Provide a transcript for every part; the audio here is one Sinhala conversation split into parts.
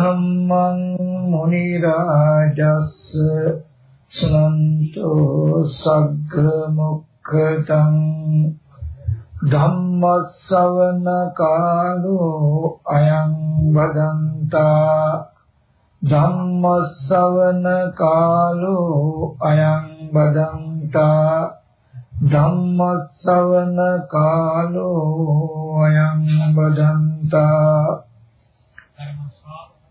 ධම්මං මුනි රාජස්ස සනන්තෝ සග්ග මොක්ඛතං ධම්මස්සවන කාලෝ අයං වදන්තා ධම්මස්සවන කාලෝ අයං වදන්තා ධම්මස්සවන කාලෝ අයං වදන්තා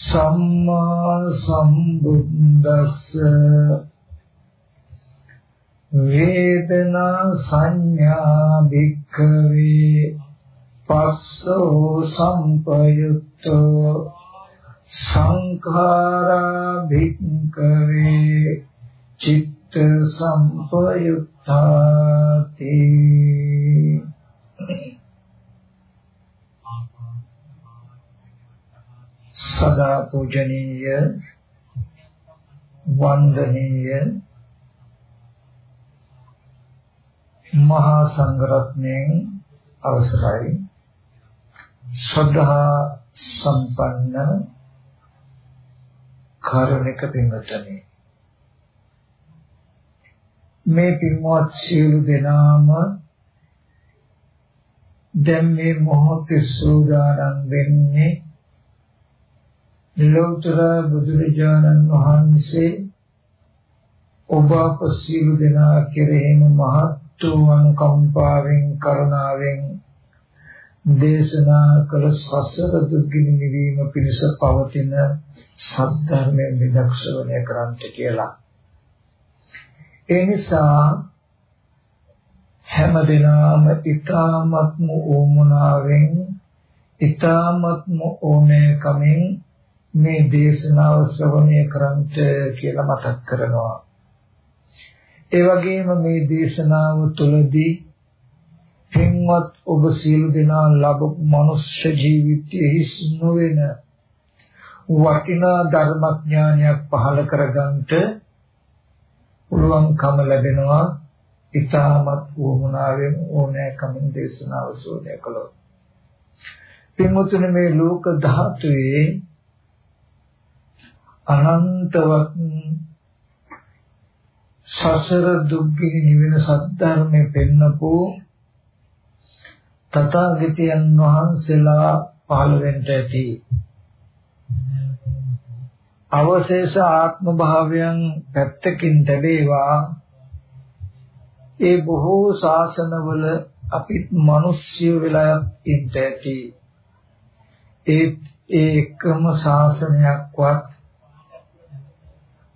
සම්මා සම්බුද්දස්ස වේදනා සංඥා භික්ඛවේ පස්සෝ සම්පයුත්තෝ සංඛාරා භික්ඛවේ චිත්ත සම්පයුත්තාති සදා පූජනීය වන්දනීය මහා සංඝරත්නයන් අවසරයි. ශ්‍රද්ධා සම්පන්න කාරුණික පින්වත්නි මේ පින්වත් සියලු දෙනාම දැන් මේ මොහොතේ සූදානම් වෙන්නේ ලෝතර බුදුරජාණන් වහන්සේ ඔබ අප සියලු දෙනා කෙරෙහිම මහත් වූ අනුකම්පාවෙන් කරුණාවෙන් දේශනා කළ සසර දුක්ගිනි නිවීම පිණිස පවතින සද්ධර්මයෙන් විදක්ෂණය කරන්ට කියලා. ඒ නිසා හැම දිනම ඊ타මත්ම ඕමනාවෙන් ඊ타මත්ම ඕනේ කමින් මේ දේශනාව ශ්‍රවණය කරන්ට කියලා මතක් කරනවා. ඒ වගේම මේ දේශනාව තුළදී පින්වත් ඔබ සියලු දෙනා ලැබපු මනුෂ්‍ය ජීවිතයේ හිස් නොවන වටිනා ධර්මඥානයක් පහළ කරගන්නට පුළුවන්කම ලැබෙනවා ඊටමත් වුණාවෙන් ඕනෑකමින් දේශනාව සෝදය කළොත් පින්වතුනි මේ ලෝක ධාතුවේ අනන්තවත් සසර දුක්ගිනි නිවෙන සත්‍යර්මයේ පෙන්නපු තථාගතයන් වහන්සේලා පහළ වෙන්න ඇති. අවශේෂ ආත්ම භාවයන් පැත්තකින් දැවේවා ඒ බොහෝ ශාසනවල අපිත් මිනිස්සු වෙලා ඉන්න ඇති. ඒ ඒකම ශාසනයක්වත්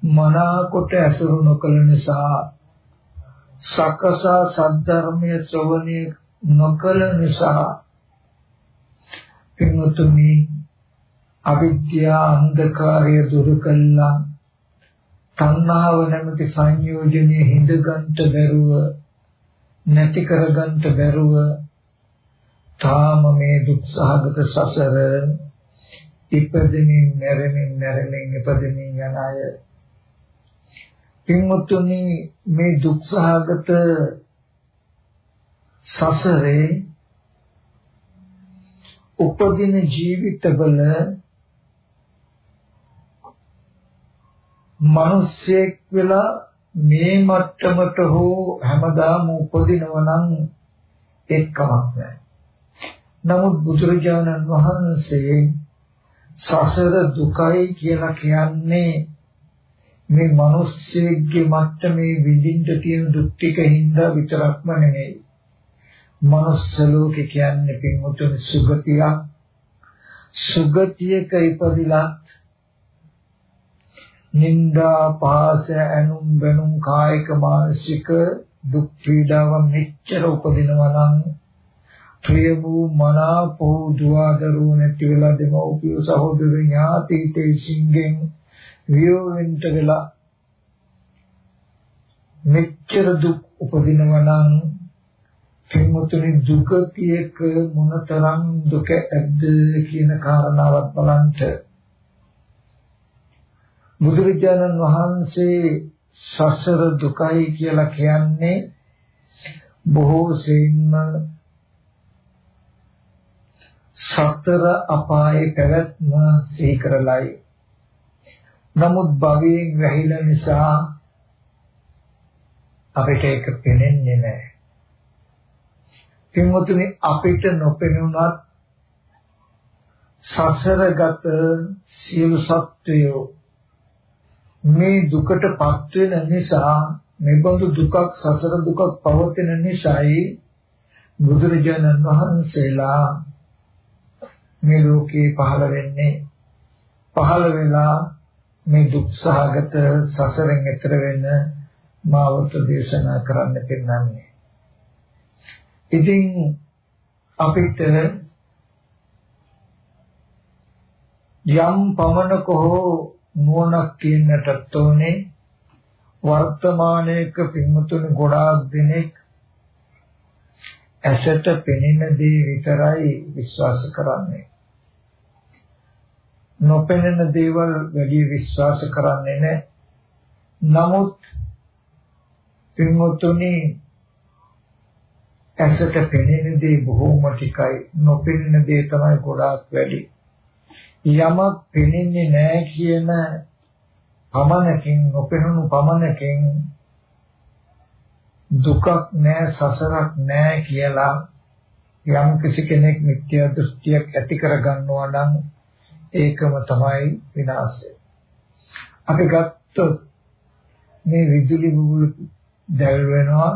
මනාකොට ඇසුරු නොකළ නිසා සකසා සද්ධර්මයේ ශ්‍රවණය නොකළ නිසා පින්වතුනි අවිද්‍යා අන්ධකාරය දුරු කළා. තණ්හාව නැමැති සංයෝජනයේ හිඳගන්ට බැරුව නැති කරගන්ට බැරුව තාම මේ දුක්සහගත සසර ඉපදෙමින් මැරෙමින් මැරෙමින් ඉපදෙමින් යන අය පින්වතුනි මේ දුක්සහගත සසරේ උපදින ජීවිතවල මිනිස්සෙක් වෙලා මේ මට්ටමට හෝ හැමදාම උපදිනව නම් එක්කමක් නැහැ. නමුත් බුදුරජාණන් වහන්සේ සසර දුකයි කියලා කියන්නේ මේ මිනිස්සෙක්ගේ මට්ටමේ විඳින්න තියෙන දුක් ටික හින්දා විතරක්ම නෙමෙයි. මනුස්ස ලෝකේ කියන්නේ පින්වතුනි සුගතියක්. සුගතියක ඉපදිලා නිന്ദා පාස ඇනුම් බැනුම් කායික මානසික දුක් පීඩාවන් මෙච්චර උපදිනවා නම් ප්‍රිය වූ මනාපෝ දුවදරුව නැති වෙලා දෙමව්පිය සහෝදර ඥාතීතේ සිංගෙන් වියෝවෙන්ට වෙලා මෙච්චර දුක් උපදිනවා නම් පින්වතුනි දුක කියක මොනතරම් දුක ඇද්ද කියන කාරණාවත් බලන්න බුදුරජාණන් වහන්සේ සසර දුකයි කියලා කියන්නේ බොහෝ සෙයින්ම සතර අපායේ පැවැත්ම සිහි කරලයි. නමුත් භවයෙන් වැහිලා නිසා අපිට ඒක පේන්නේ නැහැ. පින්වතුනි අපිට නොපෙනුනත් සසරගත සියලු සත්වයෝ මේ දුකටපත් වෙන නිසා මෙබඳු දුකක් සසර දුකක් පවතින නිසායි බුදුරජාණන් වහන්සේලා මේ ලෝකේ පහළ වෙන්නේ. පහළ වෙලා මේ දුක්සහගත සසරෙන් එතර වෙන්න මාවත දේශනා කරන්න පෙන්නන්නේ ඉතින් අපිට යම් පමණක හෝ නුවණක් තියෙන්නටත් ඕනේ වර්තමානයේක පින්මුතුනි ගොඩාක් දෙනෙක් ඇසට පෙනෙන දේ විතරයි විශ්වාස කරන්නේ. නොපෙනෙන දේවල් වැඩි විශ්වාස කරන්නේ නැහැ. නමුත් පින්මුතුනි ඇසට පෙනෙන දේ බොහෝම ටිකයි නොපෙනෙන දේ තමයි ගොඩාක් වැඩි. යමක් පෙනෙන්නේ නැහැ කියන පමණකින් නොපෙනුණු පමණකින් දුකක් නැහැ සසරක් නැහැ කියලා යම් කිසි කෙනෙක් මිත්‍යා දෘෂ්ටියක් ඇති කර ගන්නවා නම් ඒකම තමයි විනාශය. අපි ගත්තොත් මේ විදුලි බුබුලු දැල් වෙනවා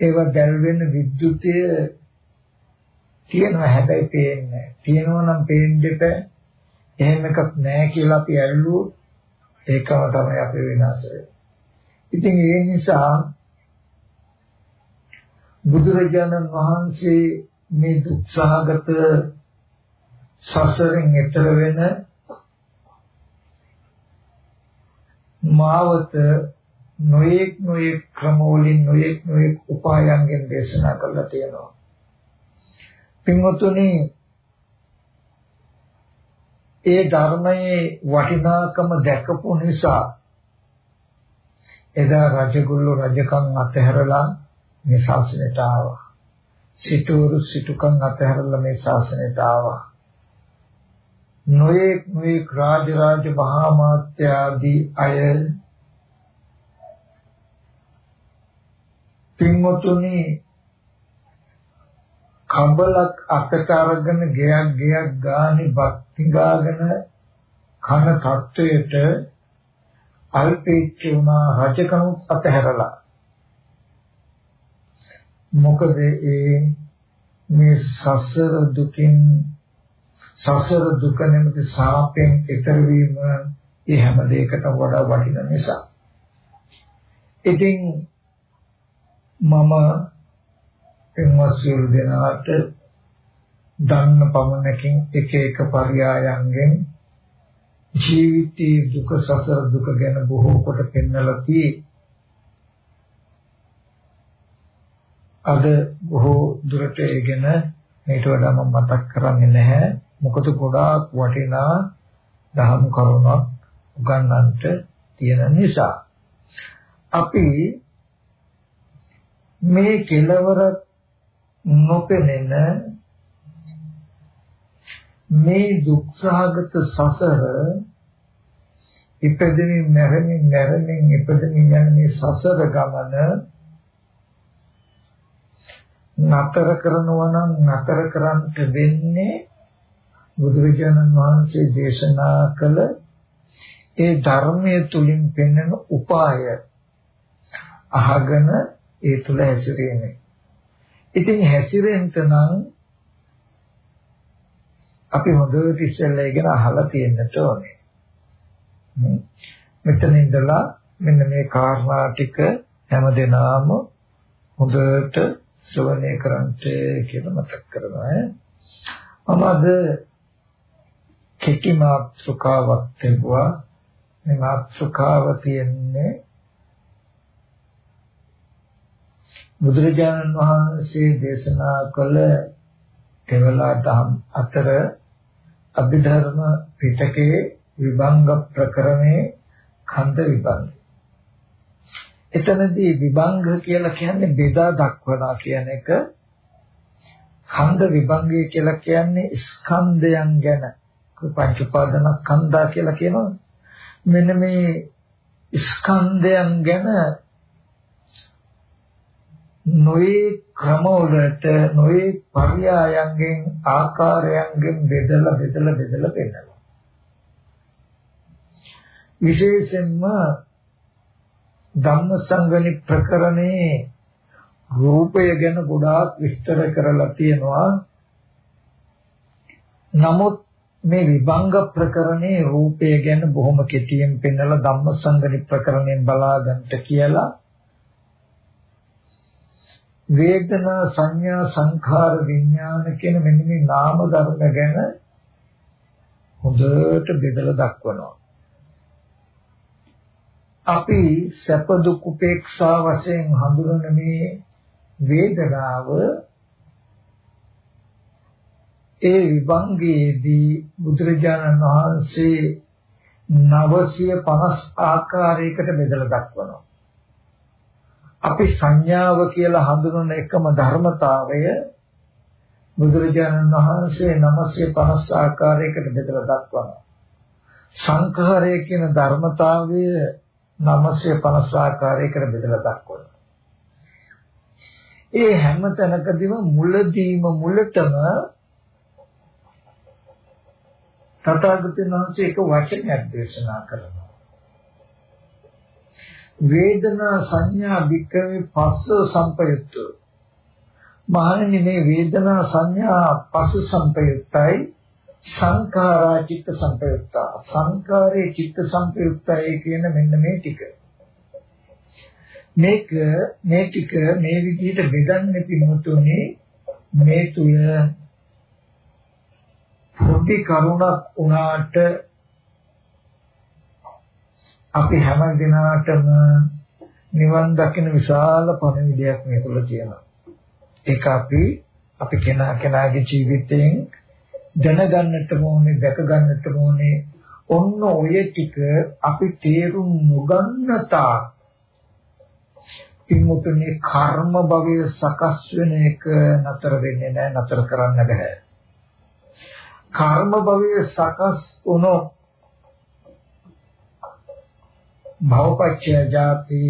ඒව දැල්වෙන විද්‍යුතය තියෙනවා හැබැයි පේන්නේ තියෙනවා නම් පේන්න දෙපෑ එහෙම එකක් නැහැ කියලා අපි ඇල්ලුවොත් ඒකම තමයි අපේ විනාශය. ඉතින් ඒ නිසා බුදුරජාණන් වහන්සේ මේ දුක්සහගත සසරෙන් එතර වෙන මාවත නොයෙක් නොයෙක් ක්‍රමවලින් නොයෙක් නොයෙක් උපායන්ගෙන් දේශනා කරලා තියෙනවා. පින්වතුනි ඒ ධර්මයේ වටිනාකම දැකපු නිසා එදා රජගුල්ල රජකම් අතහැරලා මේ ශාසනයට ආවා. සිටුරු සිටුකම් අතහැරලා මේ ශාසනයට ආවා. නොයෙක් නොයෙක් රාජරාජ මහා මාත්‍ය ආදී අය පින්වතුනි කබලක් අතට අරගෙන ගයක් ගයක් ගානේ බක්තිගාගෙන කන තත්වයට අල්පේච්ච වුණා රජකනුත් අතහැරලා. මොකද ඒ මේ සසර දුකින් සසර දුක නැමැති සාපෙන් ඈතර වීම ඒ හැම දෙයකටම වඩා වටින නිසා. ඉතින් මම පින්වත් සියලු දෙනාට දන්න පමණකින් එක එක පරයයන්ගෙන් ජීවිතයේ දුක සසර දුක ගැන බොහෝ කොට පෙන්වලා තියෙයි. අද බොහෝ දුරට ඒගෙන මේට වඩා මම මතක් කරන්නේ නැහැ. මොකද ගොඩාක් වටිනා දහම් කරුණක් උගන්වන්නට තියෙන නිසා. අපි මේ කෙලවර නොපෙනෙන මේ දුක්සහගත සසර ඉපදෙමින් මැරෙමින් මැරෙමින් ඉපදෙමින් යන මේ සසර ගමන නතර කරනවා නම් නතර කරන්නට වෙන්නේ බුදුරජාණන් වහන්සේ දේශනා කළ ඒ ධර්මයේ තුලින් පෙන්වන උපාය අහගෙන ඒ තුල හැසිරෙන්නේ. ඉතින් හැසිරෙන්න නම් අපි හොඳට ඉස්සෙල්ලා ඉගෙන අහලා තියෙන්නට ඕනේ. මෙතන ඉඳලා මෙන්න මේ කාරණා ටික හැමදෙනාම හොඳට ශ්‍රවණය කරන්ට කියලා මතක් කරනවා. මම අද කෙටි මාතෘකාවක් තිබුවා. මේ මාතෘකාව තියෙන්නේ බුදුරජාණන් වහන්සේ දේශනා කළ කෙවලා දහම් අතර අභිධර්ම පිටකයේ විභංග ප්‍රකරණේ ඛණ්ඩ විභංග. එතනදී විභංග කියලා කියන්නේ බෙදා දක්වනවා කියන එක ඛණ්ඩ විභංගය කියලා කියන්නේ ස්කන්ධයන් ගැන පංච උපාදානස්කන්ධා කියලා කියනවා. මෙන්න මේ ස්කන්ධයන් ගැන නොයේ ක්‍රමවලට නොයේ පර්යායන්ගෙන් ආකාරයන්ගෙන් බෙදලා බෙදලා බෙදලා පෙන්නනවා. විශේෂයෙන්ම ධම්මසංගනි ප්‍රකරණේ රූපය ගැන ගොඩාක් විස්තර කරලා තියෙනවා. නමුත් මේ විභංග ප්‍රකරණේ රූපය ගැන බොහොම කෙටියෙන් පෙන්නලා ධම්මසංගණි ප්‍රකරණයෙන් බලාගන්නට කියලා වේදනා සංඥා සංඛාර විඥාන කියන මෙන්න මේ නාම ධර්ම ගැන හොඳට බෙදලා දක්වනවා. අපි සැප දුක් උපේක්ෂා වශයෙන් හඳුනන මේ වේදනාව ඒ විභංගයේදී බුදුරජාණන් වහන්සේ 950 ආකාරයකට බෙදලා දක්වනවා. අපි සංඥාව කියලා හඳුනන එකම ධර්මතාවය බුදුරජාණන් වහන්සේ 950 ආකාරයකට බෙදලා දක්වනවා. සංඛාරය කියන ධර්මතාවය 950 ආකාරයකට බෙදලා දක්වනවා. ඒ හැම තැනකදීම මුලදීම මුලටම තථාගතයන් වහන්සේ එක වචනයක් දේශනා කරනවා. වේදනා සංඥා වික්‍රමේ පස්ස සම්පයුක්ත මහණෙනි මේ වේදනා සංඥා පස්ස සම්පයුක්තයි සංඛාරා චිත්ත සම්පයුක්තා සංඛාරේ චිත්ත සම්පයුක්තයි කියන මෙන්න මේ ටික. මේක මේ ටික මේ විදිහට බෙදන්නේ පිටුතුනේ මේ තුල පොඩි කරුණක් උනාට අපි හැම දිනාටම නිවන් දකින විශාල පණිවිඩයක් මේ තුල තියෙනවා. ඒක අපි අපි කෙනා කෙනාගේ ජීවිතයෙන් දැනගන්නට ඕනේ, දැක ගන්නට ඕනේ. ඔන්න ඔය ටික අපි තේරුම් නොගන්න තාක් පින්මුතුනේ කර්ම භවයේ සකස් වෙන එක නතර වෙන්නේ නැහැ, නතර කරන්න බෑ. කර්ම භවයේ සකස් වුණොත් භවපච්චය ජාති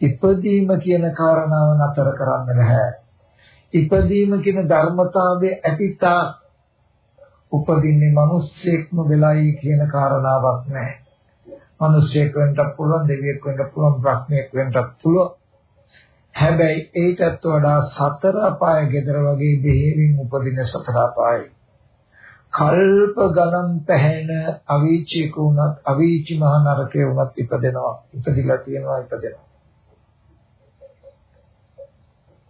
ඉපදීම කියන කාරණාව නතර කරන්න බෑ. ඉපදීම කියන ධර්මතාවයේ ඇතිතා උපදින්නේ මිනිස්සෙක්ම වෙලයි කියන කාරණාවක් නැහැ. මිනිස්සෙක් වෙන්නත් පුළුවන්, දෙවියෙක් වෙන්නත් පුළුවන්, බ්‍රහ්මයෙක් වෙන්නත් පුළුවන්. හැබැයි ඒකත් වඩා සතර අපාය gedara වගේ දෙහිමින් උපදින සතර අපායයි. කල්ප ගණන් පැහැෙන අවීචික වුණත් අවීචි මහ නරකේ වුණත් ඉපදෙනවා. ඉපදිලා තියෙනවා ඉපදෙනවා.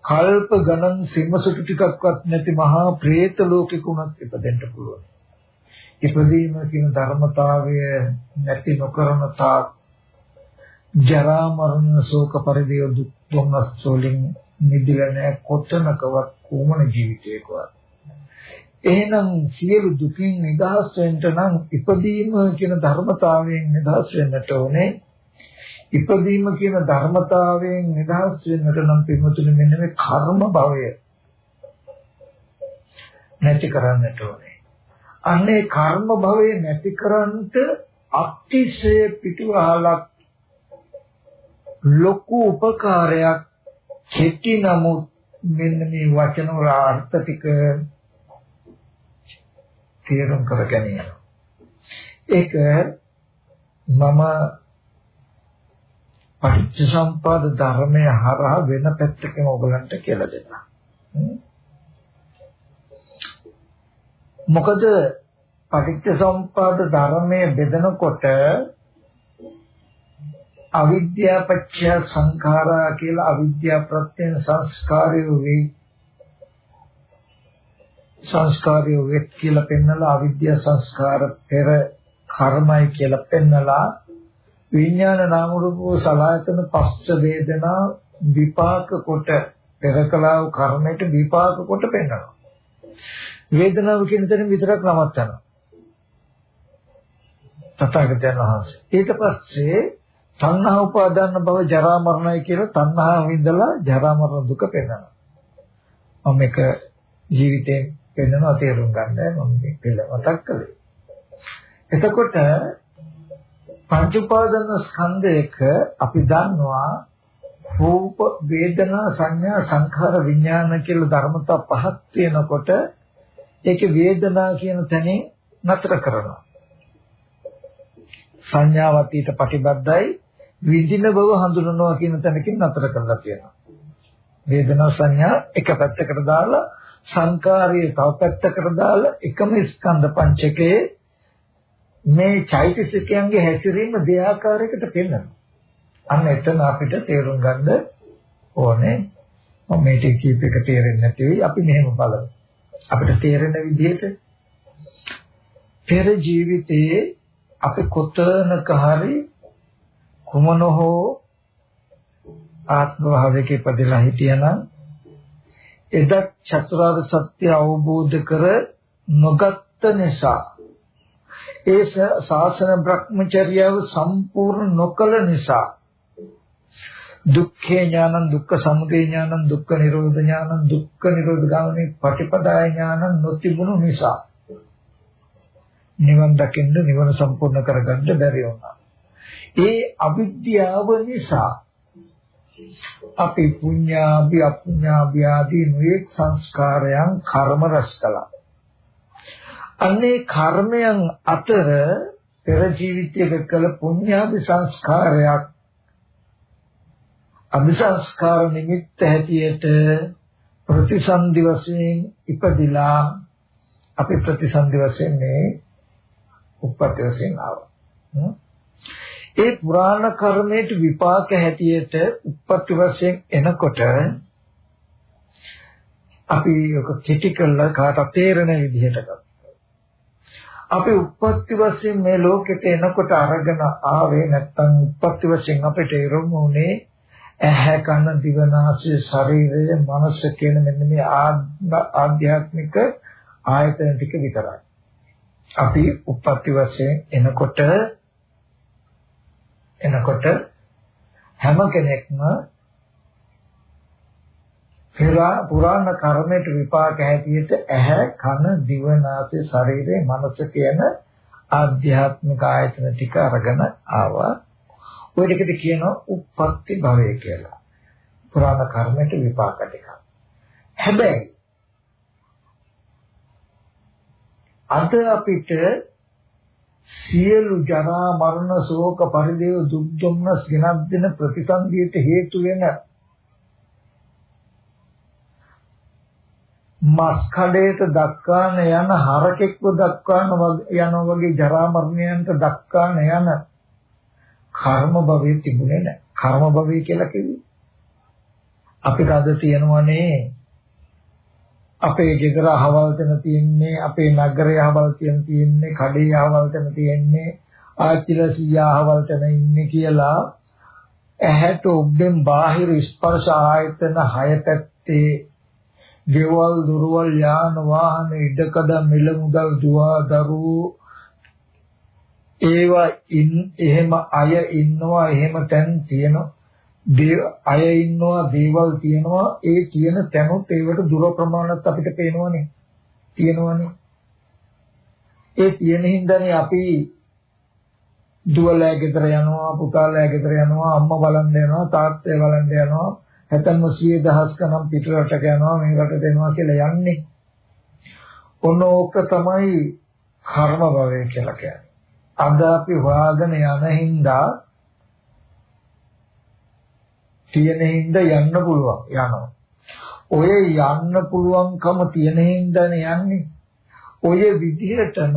කල්ප ගණන් සිංහසුටු ටිකක්වත් නැති මහා പ്രേත ලෝකෙක වුණත් ඉපදෙන්න පුළුවන්. ඉපදීම කියන ධර්මතාවය නැති නොකරන තාක් ජරා මරණ ශෝක පරිදේ දුක් දුම්නස් වලින් නිදිලා නැහැ. කොතනකවත් කොමන ජීවිතයකවත්. එහෙනම් සියලු දුකින් නිදහස් වෙන්න නම් ඉපදීම කියන ධර්මතාවයෙන් නිදහස් වෙන්නට ඕනේ. ඉපදීම කියන ධර්මතාවයෙන් නිදහස් වෙන්නට නම් පින්වතුනි මෙන්න මේ කර්ම භවය නැති කරන්නට ඕනේ. අන්නේ කර්ම භවය නැති කරන්නට අතිශය පිටුවහලක් ලොකු උපකාරයක් කෙටි නමුත් මෙන්න මේ වචන වල අර්ථ ටික තේරුම් කර ගැනීම. ඒක මම පටිච්චසම්පාද ධර්මය හරහා වෙන පැත්තකින් ඔයගලන්ට කියලා දෙන්නම්. මොකද පටිච්චසම්පාද ධර්මයේ බෙදනකොට අවිද්‍යාව පත්‍ය සංඛාරා කියලා අවිද්‍යාව ප්‍රත්‍යයෙන් සංස්කාරය වෙයි සංස්කාරය වෙත් කියලා පෙන්නලා අවිද්‍යා සංස්කාර පෙර කර්මයි කියලා පෙන්නලා විඥාන නාම රූප සලආයතන පස්ස වේදනා විපාක කොට පෙරකලාව කර්මයට විපාක කොට පෙන්නනවා. වේදනාව කියන තැන විතරක් නවත්තනවා තථාගතයන් වහන්සේ. ඊට පස්සේ තණ්හා උපාදාන භව ජරා මරණයි කියලා තණ්හාව විඳලා ජරා මරණ දුක පෙන්නනවා. මම මේක ජීවිතේ පෙන්වනවා තේරුම් ගන්න මම මේ පෙළ මතක් කළේ. එතකොට පංච උපාදාන ස්කන්ධයක අපි දන්නවා රූප වේදනා සංඥා සංඛාර විඥාන කියලා ධර්මතා පහක් තියෙනකොට ඒකේ වේදනා කියන තැනින් නතර කරනවා. සංඥාවත් ඊට ප්‍රතිබද්ධයි විඳින බව හඳුනනවා කියන තැනකින් නතර කරලා තියෙනවා. වේදනා සංඥා එක පැත්තකට දාලා සංකාරයේ තව පැත්තකට දාලා එකම ස්කන්ධ පංචකයේ මේ චෛතසිකයන්ගේ හැසිරීම දෙආකාරයකට පෙන්වනවා. අන්න එතන අපිට තේරුම් ගන්න ඕනේ. මම මේ ටික කීප එක තේරෙන්නේ නැති වෙයි. අපි මෙහෙම බලමු. අපිට තේරෙන විදිහට පෙර ජීවිතයේ අපි කොතනක හරි කුමන හෝ ආත්ම භාවයක ඉපදලා හිටියනම් එදත් චතුරාර්ය සත්‍ය අවබෝධ කර නොගත්ත නිසා ඒ ශාසන භ්‍රමචර්යාව සම්පූර්ණ නොකළ නිසා දුක්ඛේ ඥානං දුක්ඛ සමුදය ඥානං දුක්ඛ නිරෝධ ඥානං දුක්ඛ නිරෝධ ගාමිනී පටිපදාය ඥානං නොතිබුණු නිසා නිවන් දකින්න නිවන සම්පූර්ණ කරගන්න බැරි වුණා. ඒ අවිද්‍යාව නිසා අපි පුඤ්ඤාභි අපුඤ්ඤාභි ආදී නොයෙක් සංස්කාරයන් කර්ම රැස් කළා. අන්නේ කර්මයන් අතර පෙර ජීවිතයක කළ පුඤ්ඤාභි සංස්කාරයක් අභිසංස්කාර නිමිත්ත හැටියට ප්‍රතිසන්දි වශයෙන් ඉපදිලා අපි ප්‍රතිසන්දි වශයෙන් මේ උපත් වශයෙන් ආවා. ඒ පුරාණ කර්මයට විපාක හැටියට උප්පත්ති වශයෙන් එනකොට අපි ඔක කෙටි කළා කාට තේරෙන විදිහට අපි උප්පත්ති වශයෙන් මේ ලෝකෙට එනකොට අරගෙන ආවේ නැත්තම් උප්පත්ති වශයෙන් අපිට ඉරමු උනේ ඇහැ කන දිව නාසය ශරීරය මනස කියන මෙන්න මේ ආධ්‍යාත්මික ආයතන ටික විතරයි. අපි උප්පත්ති වශයෙන් එනකොට එනකොට හැම කෙනෙක්ම පුරාණ කර්මයට විපාක හැටියට ඇහැ කන දිව නාසය ශරීරය මනස කියන ආධ්‍යාත්මික ආයතන ටික අරගෙන ආවා. ওই ටිකට කියනවා උප්පත්ති භවය කියලා. පුරාණ කර්මයට විපාක ටික. හැබැයි අද අපිට සියලු ජරා මරණ ශෝක පරිදේව දුක් දුම්නස් ගෙනත් දෙන ප්‍රතිසන්දියට හේතු වෙන මස් කඩේට දක්වාන යන හරකෙක්ව දක්වාන යන වගේ ජරා මරණයන්ට දක්වාන යන කර්ම භවයේ තිබුණේ නැහැ. කර්ම භවය කියලා කිව්වේ අපිට අද තියෙනවනේ අපේ ගෙදර අහවල් තැන තියෙන්නේ අපේ නගරේ අහවල් තැන තියෙන්නේ කඩේ අහවල් තැන තියෙන්නේ ආච්චිලා සීයා අහවල් තැන ඉන්නේ කියලා ඇහැට ඔබෙන් බාහිර ස්පර්ශ ආයතන හය පැත්තේ ගෙවල් දුරවල් යාන වාහන ඉඩකඩ මිල මුදල් දුවා දරුවෝ ඒවා ඉන් එහෙම අය ඉන්නවා එහෙම තැන් තියෙනවා. අය ඉන්නවා දේවල් තියෙනවා ඒ කියන තැනොත් ඒවට දුර ප්‍රමාණවත් අපිට පේනවනේ. තියෙනවනේ. ඒ තියෙන හින්දානේ අපි දුවලෑ ගෙදර යනවා පුතාලෑ ගෙදර යනවා අම්මා බලන්න යනවා තාත්තේ බලන්න යනවා. හැතැම්ම 100 දහස් ගණන් පිටරටක යනවා මේ රට දෙනවා කියලා යන්නේ. ඔන්න ඕක තමයි කර්ම භවය කියලා කියන්නේ. අද අපි හොයාගෙන යන හින්දා තියෙන හින්දා යන්න පුළුවන් යනවා. ඔය යන්න පුළුවන්කම තියෙන හින්දානේ යන්නේ. ඔය විදිහටම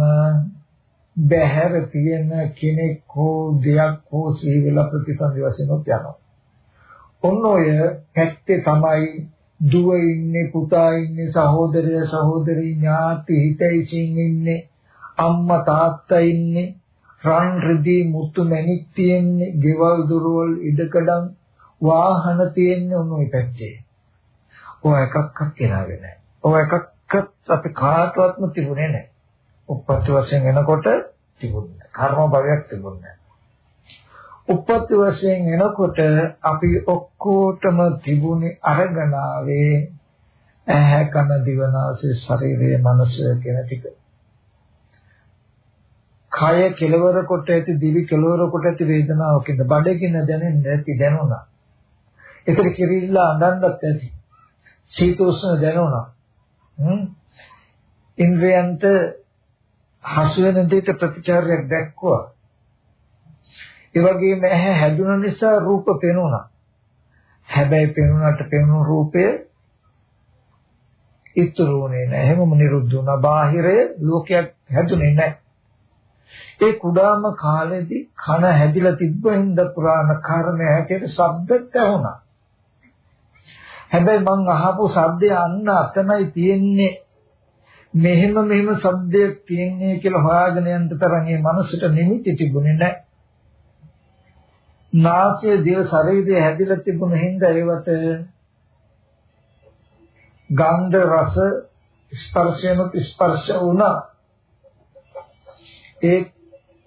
බහැර තියෙන කෙනෙක් හෝ දෙයක් හෝ සිහි වෙලා ප්‍රතිසන්දි වශයෙන් යනවා. ඔන්න ඔය පැත්තේ තමයි දුව ඉන්නේ පුතා ඉන්නේ සහෝදරය සහෝදරි ඥාති හිතයිසින් ඉන්නේ අම්මා තාත්තා ඉන්නේ රන් රිදී මුතු මැණික් තියෙන්නේ ගෙවල් දොරවල් ඉඩකඩම් වාහන තියෙන්නේ ඔන්න ඔය පැත්තේ. ඔය එකක්වත් කෙනාවේ නැහැ. ඔය එකක්වත් අපි කාටවත්ම තිබුණේ නැහැ. උපත් වශයෙන් එනකොට තිබුණේ කර්ම භවයක් තිබුණේ උපත් වශයෙන් එනකොට අපි ඔක්කොටම තිබුණේ අරගනාවේ ඇහැ කන දිවනාසය ශරීරය මනස කියන ටික. කය කෙලවර කොට ඇති දිවි කෙලවර කොට ඇති වේදනාවකින්ද බඩගින්න දැනෙන්නේ නැති දැනුණා. ඒකට කිරිල්ලා අඳන්නත් ඇති. සීතෝෂ්ණ දැනුණා. හ්ම්. ඉන්ද්‍රයන්ට හසු වෙන දෙයට ප්‍රතිචාරයක් දැක්වුවා. ඒ වගේම ඇහැ හැදුන නිසා රූප පෙනුණා. හැබැයි පෙනුනට පෙනුණු රූපය ඉතුරුුනේ නැහැ. හැමම නිරුද්ධ වුණා. බාහිරය ලෝකයක් හැදුනේ නැහැ. ඒ කුඩාම කාලෙදී කන හැදිලා තිබ්බ හින්දා පුරාණ කර්මය හැටියට ශබ්දත් ඇහුණා. හැබැයි මං අහපු ශබ්දය අන්න අතනයි තියෙන්නේ මෙහෙම මෙහෙම සද්දයක් තියෙන්නේ කියලා හොයාගෙන යන්න තරම් මේ මනසට නිමිති තිබුණේ නැහැ. නාසය දිව ශරීරය හැදිලා තිබුණ හින්දා ඒවට ගන්ධ රස ස්පර්ශයම ස්පර්ශ වුණා. ඒ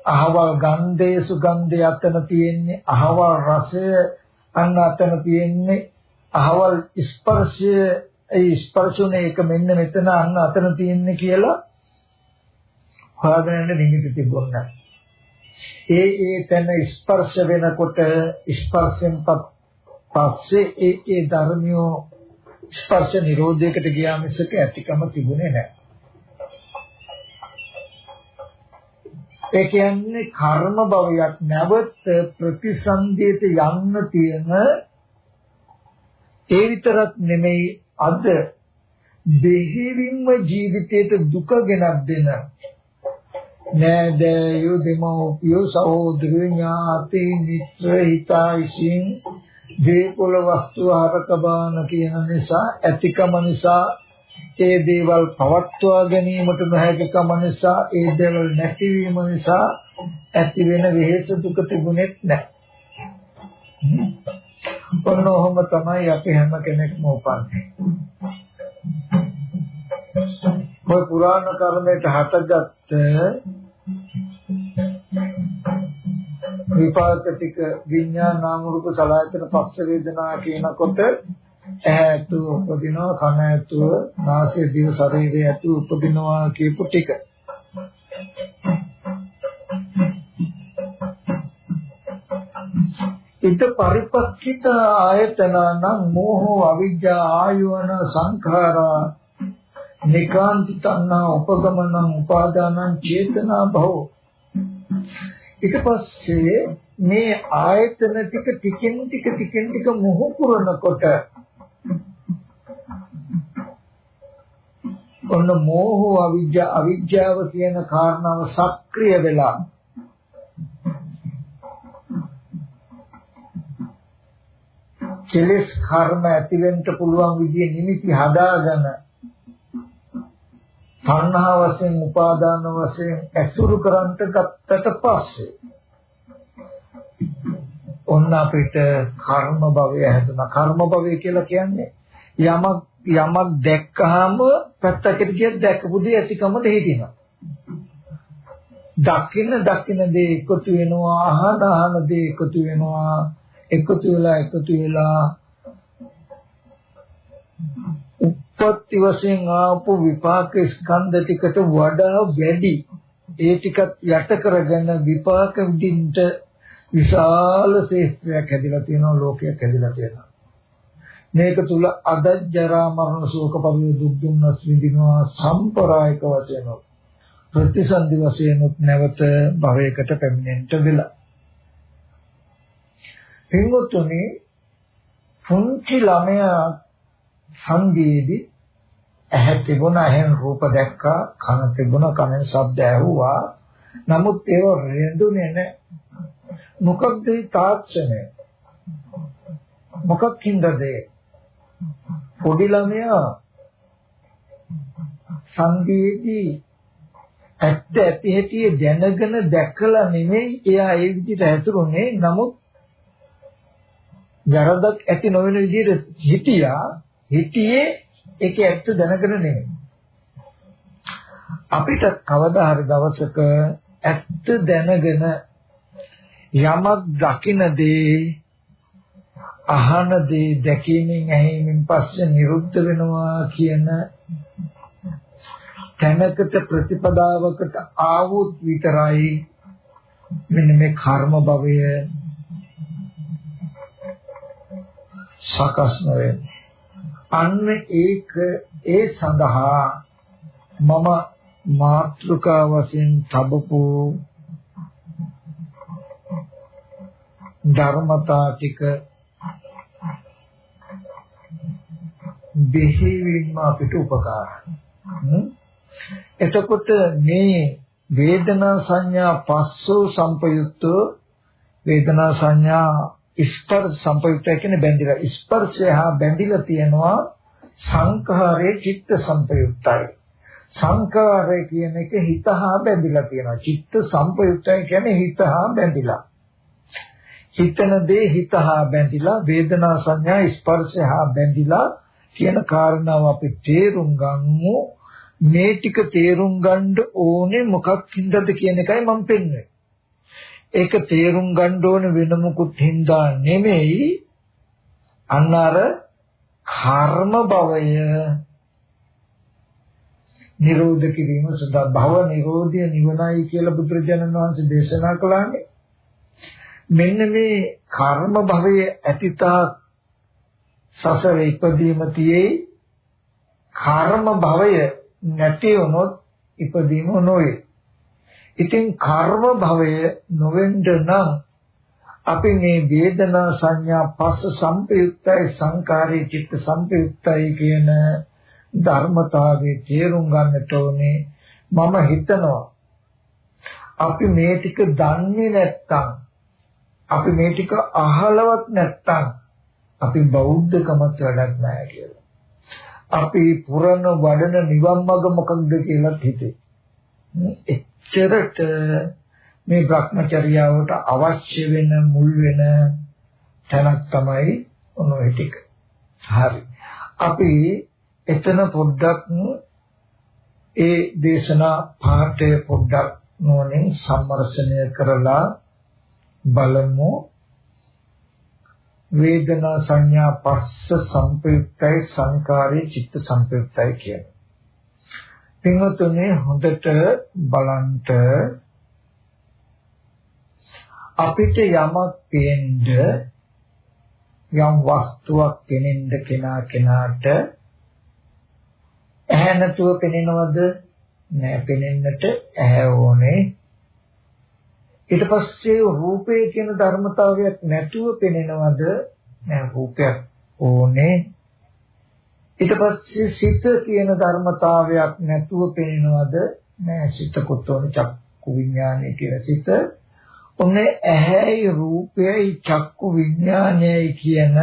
අහවල් ගන්ධයේ සුගන්ධය අතන තියෙන්නේ අහවල් රසය අන්න අතන තියෙන්නේ අහවල් ස්පර්ශය ඒ ස්පර්ශුනේ එක මෙන්න මෙතන අන්න අතන තියෙන්නේ කියලා හොයාගෙන යන්න නිමිති තිබුණා. ඒ ඒ තැන ස්පර්ශ වෙනකොට ස්පර්ශයෙන් පස්සේ ඒ ඒ ධර්මියෝ ස්පර්ශ නිරෝධයකට ගියා මිසක ඇතිකම තිබුණේ නැහැ. ඒ කියන්නේ කර්ම භවයක් නැවත ප්‍රතිසන්දියට යන්න තියෙන ඒ විතරක් නෙමෙයි අද දෙහිවින්ම ජීවිතයට දුක ගෙනත් දෙන නෑදෑයෝ දෙමව්පියෝ සහෝදරයෝ ඥාති මිත්‍ර හිතයිසින් දීපොළ වස්තු ආරක බාන කියන නිසා ඇතිකම නිසා ඒ දේවල් පවත්වා ගැනීමට නොහැකිකම නිසා ඒ දේවල් නැතිවීම නිසා ඇති වෙන වෙහෙස දුක තිබුණෙත් නැහැ. ඔන්න ඔහොම තමයි අපි හැම කෙනෙක්ම උපන්නේ. ඔය පුරාණ කර්මයට හටගත්ත විපාක ටික විඤ්ඤාණ නාම රූප සලආයතන පස්ස වේදනා කියනකොට ඇහැ ඇතු උපදිනවා කන ඇතු නාසය දිව ශරීරය ඇතු උපදිනවා කියපු ටික ඉත පරිපක්ඛිත ආයතනං මෝහෝ අවිජ්ජා ආයවන සංඛාරා නිකාන්තිතං උපගමනං උපාදානං චේතනා භව. ඊට පස්සේ මේ ආයතන ටික ටිකෙන් ටික ටිකෙන් ටික මොහු පුරනකොට ඔන්න මෝහ අවිජ්ජා අවිජ්ජාව කියන කාරණාව සක්‍රිය වෙලා කෙලෙස් කර්ම ඇතිවෙන්න පුළුවන් විදිය නිමිති හදාගෙන තණ්හා වශයෙන් උපාදාන වශයෙන් ඇසුරු කරන්ට ගත්තට පස්සේ ඔන්න අපිට කර්ම භවය හැදුනා. කර්ම භවය කියලා කියන්නේ යමක් යමක් දැක්කහම පැත්තකට ගියත් දැකපු දේ ඇතිකමට හිටිනවා දකින්න දකින්න දේ එකතු වෙනවා අහන අහන දේ එකතු වෙනවා. එකතු වෙලා එකතු වෙලා උප්පත්ති වශයෙන් ආපු විපාක ස්කන්ධ ටිකට වඩා වැඩි. ඒ ටිකත් යට කරගෙන විපාක විඳින්න විශාල ශේත්‍රයක් හැදිලා තියෙනවා ලෝකයක් හැදිලා තියෙනවා. මේක තුල අද ජරා මරණ ශෝක පරිදු දුක් දුන්නස් විඳිනවා සම්ප්‍රායික වශයෙන් ප්‍රතිසන්දි වශයෙන් නැවත භවයකට පැමිණෙන්න වෙලා. පින්වත්නි පුංචි ළමයා සංගීදී ඇහැ තිබුණා ඇහෙන් රූප දැක්කා කන තිබුණා කනෙන් ශබ්ද ඇහුවා නමුත් ඒව රැඳුනේ නැහැ. මොකක්ද මේ තාක්ෂණය? මොකක් හින්දාද පොඩි ළමයා සංදීදී ඇත්ත ඇති හැටි දැනගෙන දැකලා නෙමෙයි එයා ඒ විදිහට හැසිරුනේ නමුත් ජරදක් ඇති නොවන විදිහට හිටියා. හිටියේ ඒකේ ඇත්ත දැනගෙන නෙමෙයි. අපිට කවදා හරි දවසක ඇත්ත දැනගෙන යමක් දකින දේ අහන දේ දැකීමෙන් ඇහිීමෙන් පස්සේ නිරුද්ධ වෙනවා කියන තැනකට ප්‍රතිපදාවකට ආවොත් විතරයි මෙන්න මේ කර්ම භවය සකස් නොවෙන්නේ. අන්න ඒක ඒ සඳහා මම මාත්‍රිකා වශයෙන් තබපු ධර්මතා ටික බෙහෙවින්ම අපිට උපකාරයි. එතකොට මේ වේදනා සංඥා පස්සෝ සංපයුක්තෝ වේදනා සංඥා ස්පර්ශ සංපයුක්තය කියන්නේ බැඳිලා. ස්පර්ශය හා බැඳිලා තියෙනවා සංඛාරයේ චිත්ත සංපයුක්තයි සංඛාරය කියන එක හිත හා බැඳිලා තියෙනවා. චිත්ත සංපයුක්තය කියන්නේ හිත හා බැඳිලා. හිතන දේ හිත හා බැඳිලා වේදනා සංඥා ස්පර්ශය හා බැඳිලා කියන කාරණාව අපි තේරුම් ගන්නු මේ ටික තේරුම් ගන්න ඕනේ මොකක් හින්දාද කියන එකයි මම පෙන්වන්නේ. ඒක තේරුම් ගන්න ඕනේ වෙන මොකුත් හින්දා නෙමෙයි අන්න අර කර්ම භවය නිරෝධ කිරීම සදා භව නිරෝධය නිවනයි කියලා බුදුරජාණන් වහන්සේ දේශනා කළානේ. මෙන්න මේ කර්ම භවයේ ඇතිතා සසර ඉපදීම තියේ කර්ම භවය නැති වුණොත් ඉපදීම නොවේ. ඉතින් කර්ම භවය නොවෙන්න නම් අපි මේ වේදනා සංඥා පස්ස සංපයුක්තයි සංකාරී චිත්ත සංපයුක්තයි කියන ධර්මතාවයේ තේරුම් ගන්නට ඕනේ මම හිතනවා අපි මේ ටික දන්නේ නැත්තම් අපි මේ ටික අහලවත් නැත්තම් අපි බෞද්ධකමත් වැඩක් නැහැ කියලා අපි පුරන වඩන නිවන් මඟ මොකක්ද කියලා හිතේ. එච්චරට මේ භ්‍රමචර්යාවට අවශ්‍ය වෙන මුල් වෙන තැනක් තමයි ඔනෝයි ටික. හරි. අපි එතන පොඩ්ඩක් ඒ දේශනා පාඩය පොඩ්ඩක් නෝනෙන් සම්මර්ෂණය කරලා බලමු වේදනා සංඥා පස්ස සංපයුක්තයි සංකාරී චිත්ත සංපයුක්තයි කියන්නේ. පින්වතුනි හොඳට බලන්ට අපිට යමක් පේන්න යම් වස්තුවක් පෙනෙන්න කෙනා කෙනාට ඇහැ නැතුව පෙනෙනවද? නෑ පෙනෙන්නට ඇහැ ඕනේ. ඊට පස්සේ රූපේ කියන ධර්මතාවයක් නැතුව පෙනෙනවද? නෑ රූපයක් ඕනේ. ඊට පස්සේ සිත කියන ධර්මතාවයක් නැතුව පෙනෙනවද නෑ සිතකුත් ඕනේ චක්කු විඥානය කියන සිත. ඔන්නේ ඇහැයි රූපයයි චක්කු විඥානයයි කියන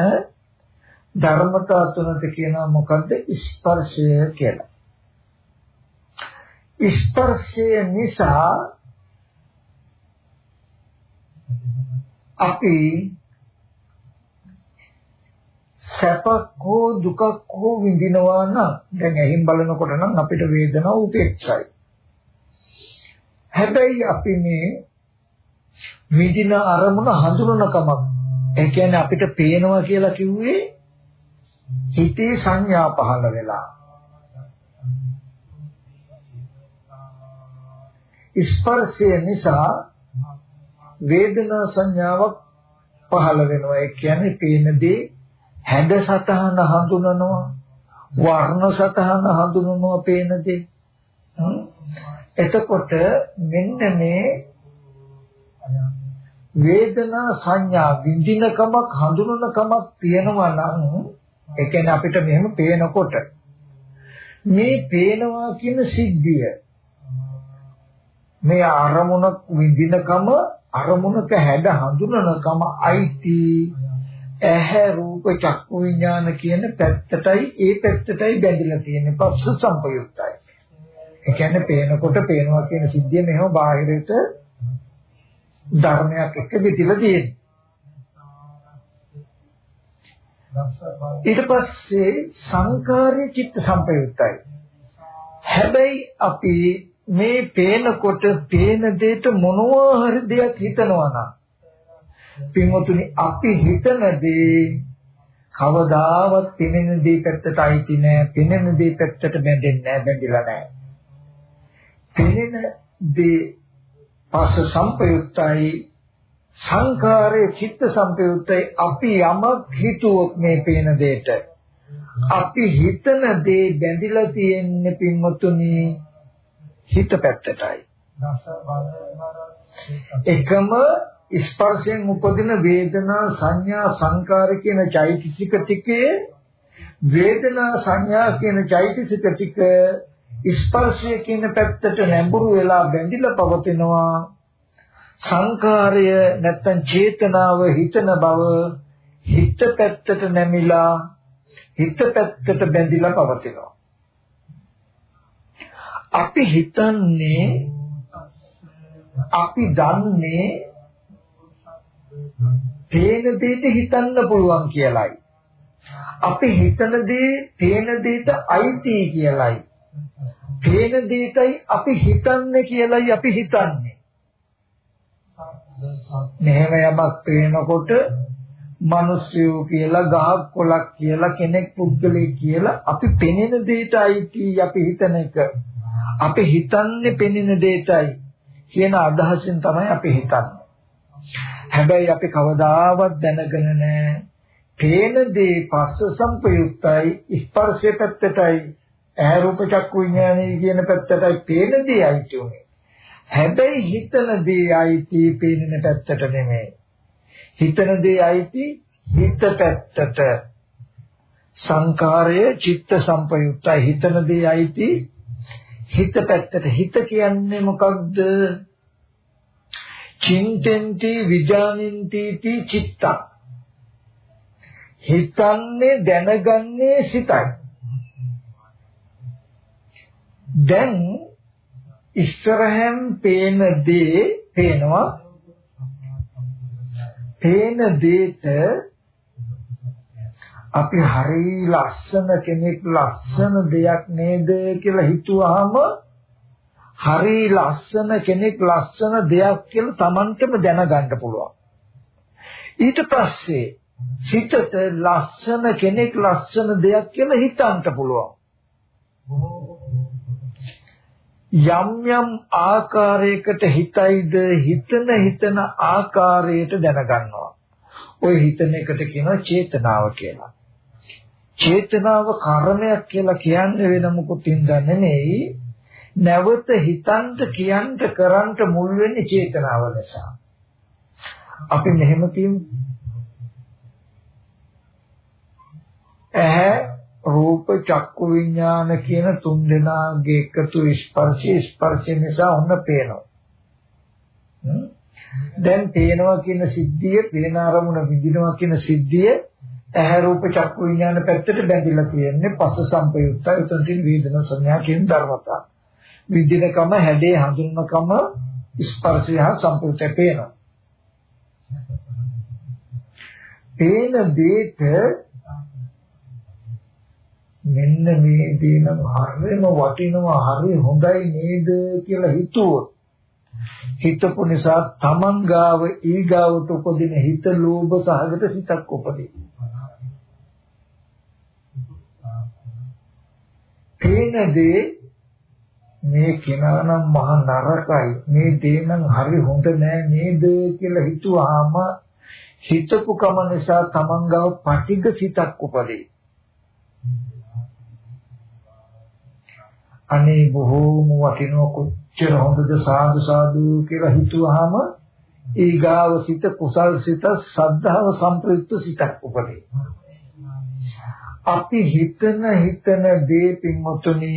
ධර්මතා තුනට කියනවා මොකද්ද? ස්පර්ශය කියලා. ස්පර්ශය නිසා අපි සැපක් හෝ දුකක් හෝ විඳිනවා නම් දැන් ඇහින් බලනකොට නම් අපිට වේදනාව උපේක්ෂයි. හැබැයි අපි මේ විඳින අරමුණ හඳුනනකමක් ඒ කියන්නේ අපිට පේනවා කියලා කිව්වේ හිතේ සංඥා පහළ වෙලා ස්පර්ශය නිසා වේදනා සංඥාවක් පහළ වෙනවා. ඒ කියන්නේ පේන දේ හැඩ සතහන හඳුනනවා, වර්ණ සතහන හඳුනනවා පේන දේ. එතකොට මෙන්න මේ වේදනා සංඥා විඳිනකමක් හඳුනනකමක් තියෙනවා නම් ඒ කියන්නේ අපිට මෙහෙම පේනකොට මේ පේනවා කියන සිද්ධිය මේ අරමුණක් විඳිනකම අරමුණක හැඩ හඳුනනකම අයිති ඇහැ රූප චක්කු විඥාන කියන පැත්තටයි ඒ පැත්තටයි බැඳිලා තියෙන්නේ පස්ස සම්පයුක්තයි. ඒ කියන්නේ පේනකොට පේනවා කියන සිද්ධිය මෙහෙම බාහිරට ධර්මයක් එක්ක බෙදලා තියෙන්නේ. ඊට පස්සේ සංකාරයේ චිත්ත සම්පයුක්තයි. හැබැයි අපි මේ පේනකොට පේන දෙයට මොනවා හරි දෙයක් හිතනවා නම් පින්වතුනි අපි හිතන දේ කවදාවත් පෙනෙන දේ පැත්තට අයිති නෑ පෙනෙන දේ පැත්තට බැඳෙන්නේ නෑ බැඳිලා නෑ පෙනෙන දේ පස්ස සංපයුක්තයි සංඛාරයේ චිත්ත සංපයුක්තයි අපි යමක් හිතුවොත් මේ පේන දෙයට අපි හිතන දේ බැඳිලා තියෙන්නේ පින්වතුනි හිත පැත්තටයි. එකම ස්පර්ශයෙන් උපදින වේදනා සංඥා සංකාර කියන චෛතසික ටිකේ වේදනා සංඥා කියන චෛතසික ටික ස්පර්ශය කියන පැත්තට නැඹුරු වෙලා බැඳිලා පවතිනවා. සංකාරය නැත්තම් චේතනාව හිතන බව හිත පැත්තට නැමිලා හිත පැත්තට බැඳිලා පවතිනවා. අපි හිතන්නේ අපි දන්නේ පේන දෙයට හිතන්න පුළුවන් කියලයි. අපි හිතන දේ පේන දෙයට අයිති කියලයි. පේන දෙයටයි අපි හිතන්නේ කියලයි අපි හිතන්නේ. මෙහෙම යමක් පේනකොට මිනිස්සු කියලා ගහක් කොලක් කියලා කෙනෙක් පුද්ගලයෙක් කියලා අපි පෙනෙන දෙයට අයිති අපි හිතන එක. අපි හිතන්නේ පෙනෙන දෙයටයි කියන අදහසෙන් තමයි අපි හිතන්නේ. හැබැයි අපි කවදාවත් දැනගෙන නැහැ. පේන දේ පස්ස සංපයුක්තයි ස්පර්ශය පැත්තටයි ඇහැ රූප චක්කු විඥානයි කියන පැත්තටයි පේන දේ අයිති උනේ. හැබැයි හිතන දේ අයිති පේන පැත්තට නෙමෙයි. හිතන දේ අයිති හිත පැත්තට. සංකාරය චිත්ත සංපයුක්තයි හිතන දේ අයිති හිත පැත්තට. හිත කියන්නේ මොකක්ද? චින්තෙන්ති විජානින්ති චිත්තං. හිතන්නේ දැනගන්නේ සිතයි. දැන් ඉස්සරහෙන් පේන දේ පේනවා. පේන දේට අපි හරි ලස්සන කෙනෙක් ලස්සන දෙයක් නේද කියලා හිතුවාම හරි ලස්සන කෙනෙක් ලස්සන දෙයක් කියලා Tamanටම දැනගන්න පුළුවන්. ඊට පස්සේ සිතට ලස්සන කෙනෙක් ලස්සන දෙයක් කියලා හිතන්න පුළුවන්. යම් යම් ආකාරයකට හිතයිද හිතන හිතන ආකාරයට දැනගන්නවා. ওই හිතන එකට කියනවා චේතනාව කියලා. චේතනාව කර්මයක් කියලා කියන්නේ වෙන මොකුත් හින්දා නෙමෙයි නැවත හිතන්ට කියන්ට කරන්ට මුල් වෙන්නේ චේතනාව නිසා. අපි මෙහෙම කියමු. ඇහැ රූප චක්කු විඥාන කියන තුන් දෙනාගේ එකතු ස්පර්ශය ස්පර්ශය නිසා ඔන්න පේනවා. දැන් පේනවා කියන සිද්ධිය පේන අරමුණ විඳිනවා කියන සිද්ධිය ඇහැ රූප චක්කු විඥාන පැත්තට බැඳිලා තියෙන්නේ පස්ස සම්පයුක්තයි උතන තියෙන වේදනා සංඥා කියන ධර්මතා. විදිනකම හැඩේ හඳුනනකම ස්පර්ශය හා සම්පූර්ණයෙන් පේනවා. පේන දෙයට මෙන්න මේ දේ නම් හරියම වටිනවා හරි හොඳයි නේද කියලා හිතුවොත් හිතපු නිසා තමන් ගාව ඊගාවට උපදින හිත ලෝභ සහගත සිතක් උපදී. පේන දේ මේ කෙනා නම් මහ නරකයි මේ දේ නම් හරි හොඳ නෑ නේද කියලා හිතුවාම හිතපු කම නිසා තමන් ගාව පටිග සිතක් උපදී. අනේ බොහෝම වටිනව කොච්චර හොඳද සාදු සාදු කියලා හිතුවාම ඊගාව සිත කුසල් සිත සද්ධාව සම්ප්‍රයුක්ත සිතක් උපදී. අපි හිතන හිතන දේ පින්වතුනි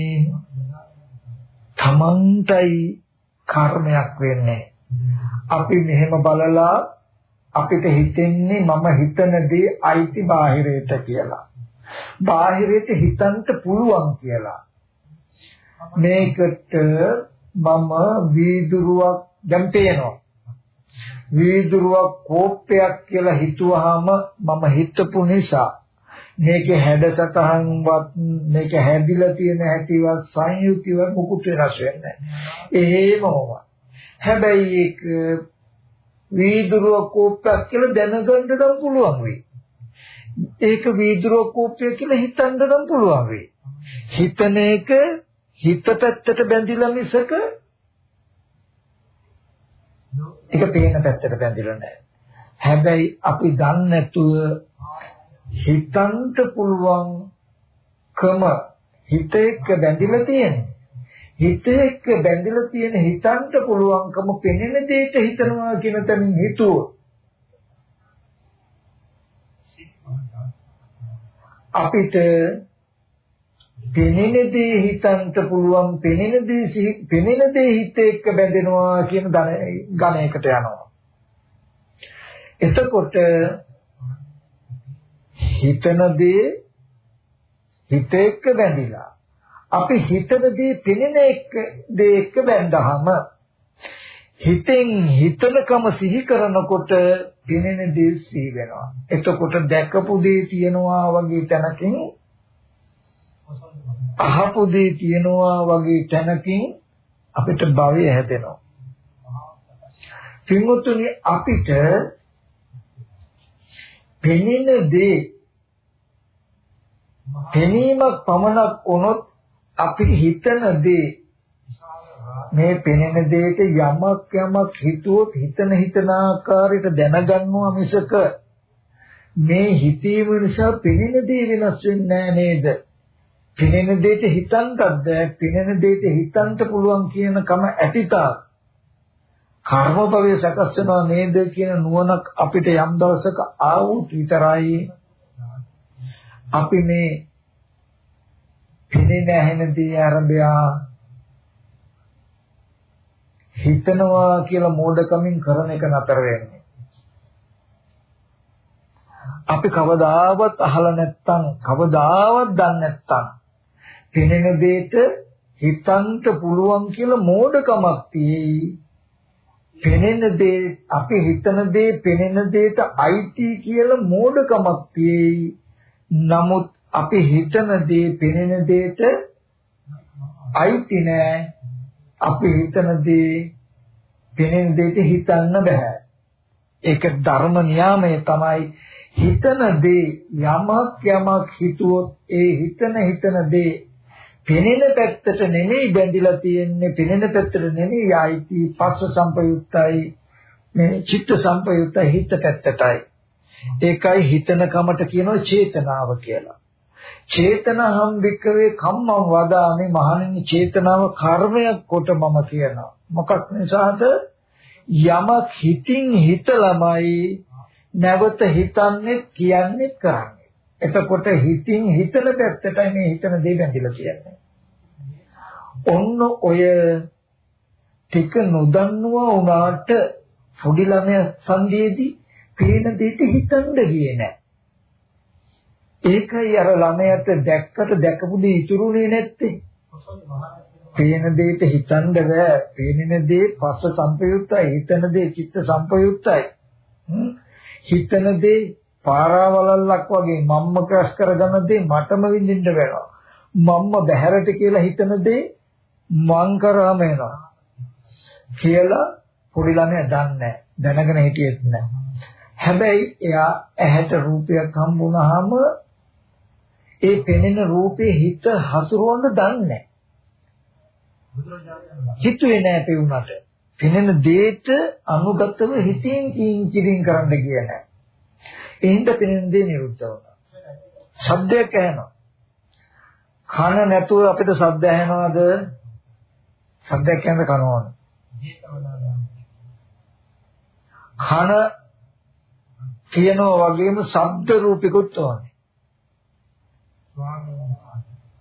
තමන්ටයි කර්මයක් වෙන්නේ. අපි මෙහෙම බලලා අපිට හිතෙන්නේ මම හිතන දේ අයිති බාහිරයට කියලා. බාහිරයට හිතන්න පුළුවන් කියලා. මේකට මම වීදුරුවක් දැන් පේනවා. වීදුරුවක් කෝප්පයක් කියලා හිතුවාම මම හිතපු නිසා මේකේ හැඩසතහන්වත් මේක හැදිලා තියෙන හැටිවත් සංයුතිව මුකුත් වෙනස් වෙන්නේ නැහැ. එහෙමම. හැබැයි ඒක වීදුරුව කෝප්පයක් කියලා දැනගන්න නම් පුළුවන් වෙයි. ඒක වීදුරුව කෝප්පය කියලා හිතන්න නම් පුළුවන් වෙයි. හිතන එක හිත පැත්තට බැඳිලා මිසක ඒක පේන පැත්තට බැඳිලා නැහැ. හැබැයි අපි දන්නේ නැතුව හිතන්ට පුළුවන්කම හිත එක්ක බැඳිලා තියෙන්නේ. හිත එක්ක බැඳිලා තියෙන හිතන්ට පුළුවන්කම පෙනෙන දෙයට හිතනවා කියන තැනින් හිතුවොත් අපිට පෙනෙන දේ හිතන්ට පුළුවන් පෙනෙන දේ පෙනෙන දේ හිත එක්ක බැඳෙනවා කියන ගණයකට යනවා. එතකොට හිතන දේ හිත එක්ක බැඳිලා අපි හිතන දේ පෙනෙන එක දේ එක්ක බැඳහම හිතෙන් හිතනකම සිහි කරනකොට පෙනෙන දේ සිහි වෙනවා. එතකොට දැකපු දේ තියනවා වගේ තැනකින් අහපු දේ තියනවා වගේ තැනකින් අපිට භවය හැදෙනවා. පින්වතුනි අපිට පෙනෙන දේ පෙනීමක් පමණක් වුණොත් අපි හිතන දේ මේ පෙනෙන දෙයට යමක් යමක් හිතුවොත් හිතන හිතන ආකාරයට දැනගන්නවා මිසක මේ හිතීම නිසා පෙනෙන දේ වෙනස් වෙන්නේ නේද? පෙනෙන දෙයට හිතන්නත් බෑ, පෙනෙන දෙයට හිතන්න පුළුවන් කියන කම ඇතිතා. කර්ම භවයේ සකස් වෙනවා නේද කියන නුවණක් අපිට යම් දවසක ආවොත් විතරයි අපි මේ පෙනෙන ඇහෙන දේ ආරම්භයා හිතනවා කියලා මෝඩකමින් කරන එක නතර වෙන්නේ. අපි කවදාවත් අහලා නැත්තම් කවදාවත් දන්නේ නැත්තම් පෙනෙන දෙයට හිතන්න පුළුවන් කියලා මෝඩකමක් තියෙයි. පෙනෙන දේ අපි හිතන දේ පෙනෙන දෙයට අයිති කියලා මෝඩකමක් තියෙයි. නමුත් අපි හිතන දේ පෙනෙන දේට අයිති නෑ. අපි හිතන දේ පෙනෙන දේට හිතන්න බෑ. ඒක ධර්ම නියාමය තමයි. හිතන දේ යමක් යමක් හිතුවොත් ඒ හිතන හිතන දේ පෙනෙන පැත්තට නෙමෙයි බැඳිලා තියෙන්නේ පෙනෙන පැත්තට නෙමෙයි ආйти පස්ස සම්පයුත්තයි මේ චිත්ත සම්පයුත්තයි හිත පැත්තටයි. ඒකයි හිතන කමට කියනවා චේතනාව කියලා. චේතනහම් වික්‍රේ කම්මං වදාමි. මහණෙනි චේතනාව කර්මයක් කොට මම කියනවා. මොකක් නිසාද? යමක් හිතින් හිතලමයි නැවත හිතන්නේ කියන්නේ කරන්නේ. එතකොට හිතින් හිතන පැත්තටයි මේ හිතන දේ බැඳිලා කියන්නේ. ඔන්න ඔය ටික නොදන්නවා උනාට පොඩි ළමයා සංදේදී පේන දෙයට හිතන්න ගියේ නැහැ ඒකයි අර ළමයාට දැක්කට දැකපු දේ ඉතුරුනේ නැත්තේ. පේන දෙයට හිතන්න බෑ. පේන දේ පස්ස සංපයුක්තයි, හිතන දේ චිත්ත සංපයුක්තයි. හිතන දේ පාරාවලල්ලක් වගේ මම්ම ක්‍රස් කරගන්න දේ මටම විඳින්න වෙනවා. මම්ම බහැරට කියලා හිතන දේ මං කරාම එනවා. කියලා පොඩි ළමයා දන්නේ දැනගෙන හිටියෙත් නැහැ. හැබැයි එයා ඇහැට රූපයක් හම්බුනහම ඒ පෙනෙන රූපේ හිත හසුරවන්න දන්නේ හිතුවේ නෑ පෙවුනට. පෙනෙන දේට අනුගතව හිතින් කිංකිරින් කරන්න ගිය නෑ. එහෙනම් පෙනෙන දේ නිරුද්ධ වුණා. ශබ්දයක් ඇහෙනවා. කන නැතුව අපිට ශබ්ද ඇහෙනවද? ශබ්දයක් ඇහෙනද කන ඕන. කන කියනවා වගේම ශබ්ද රූපිකුත් ඕනේ.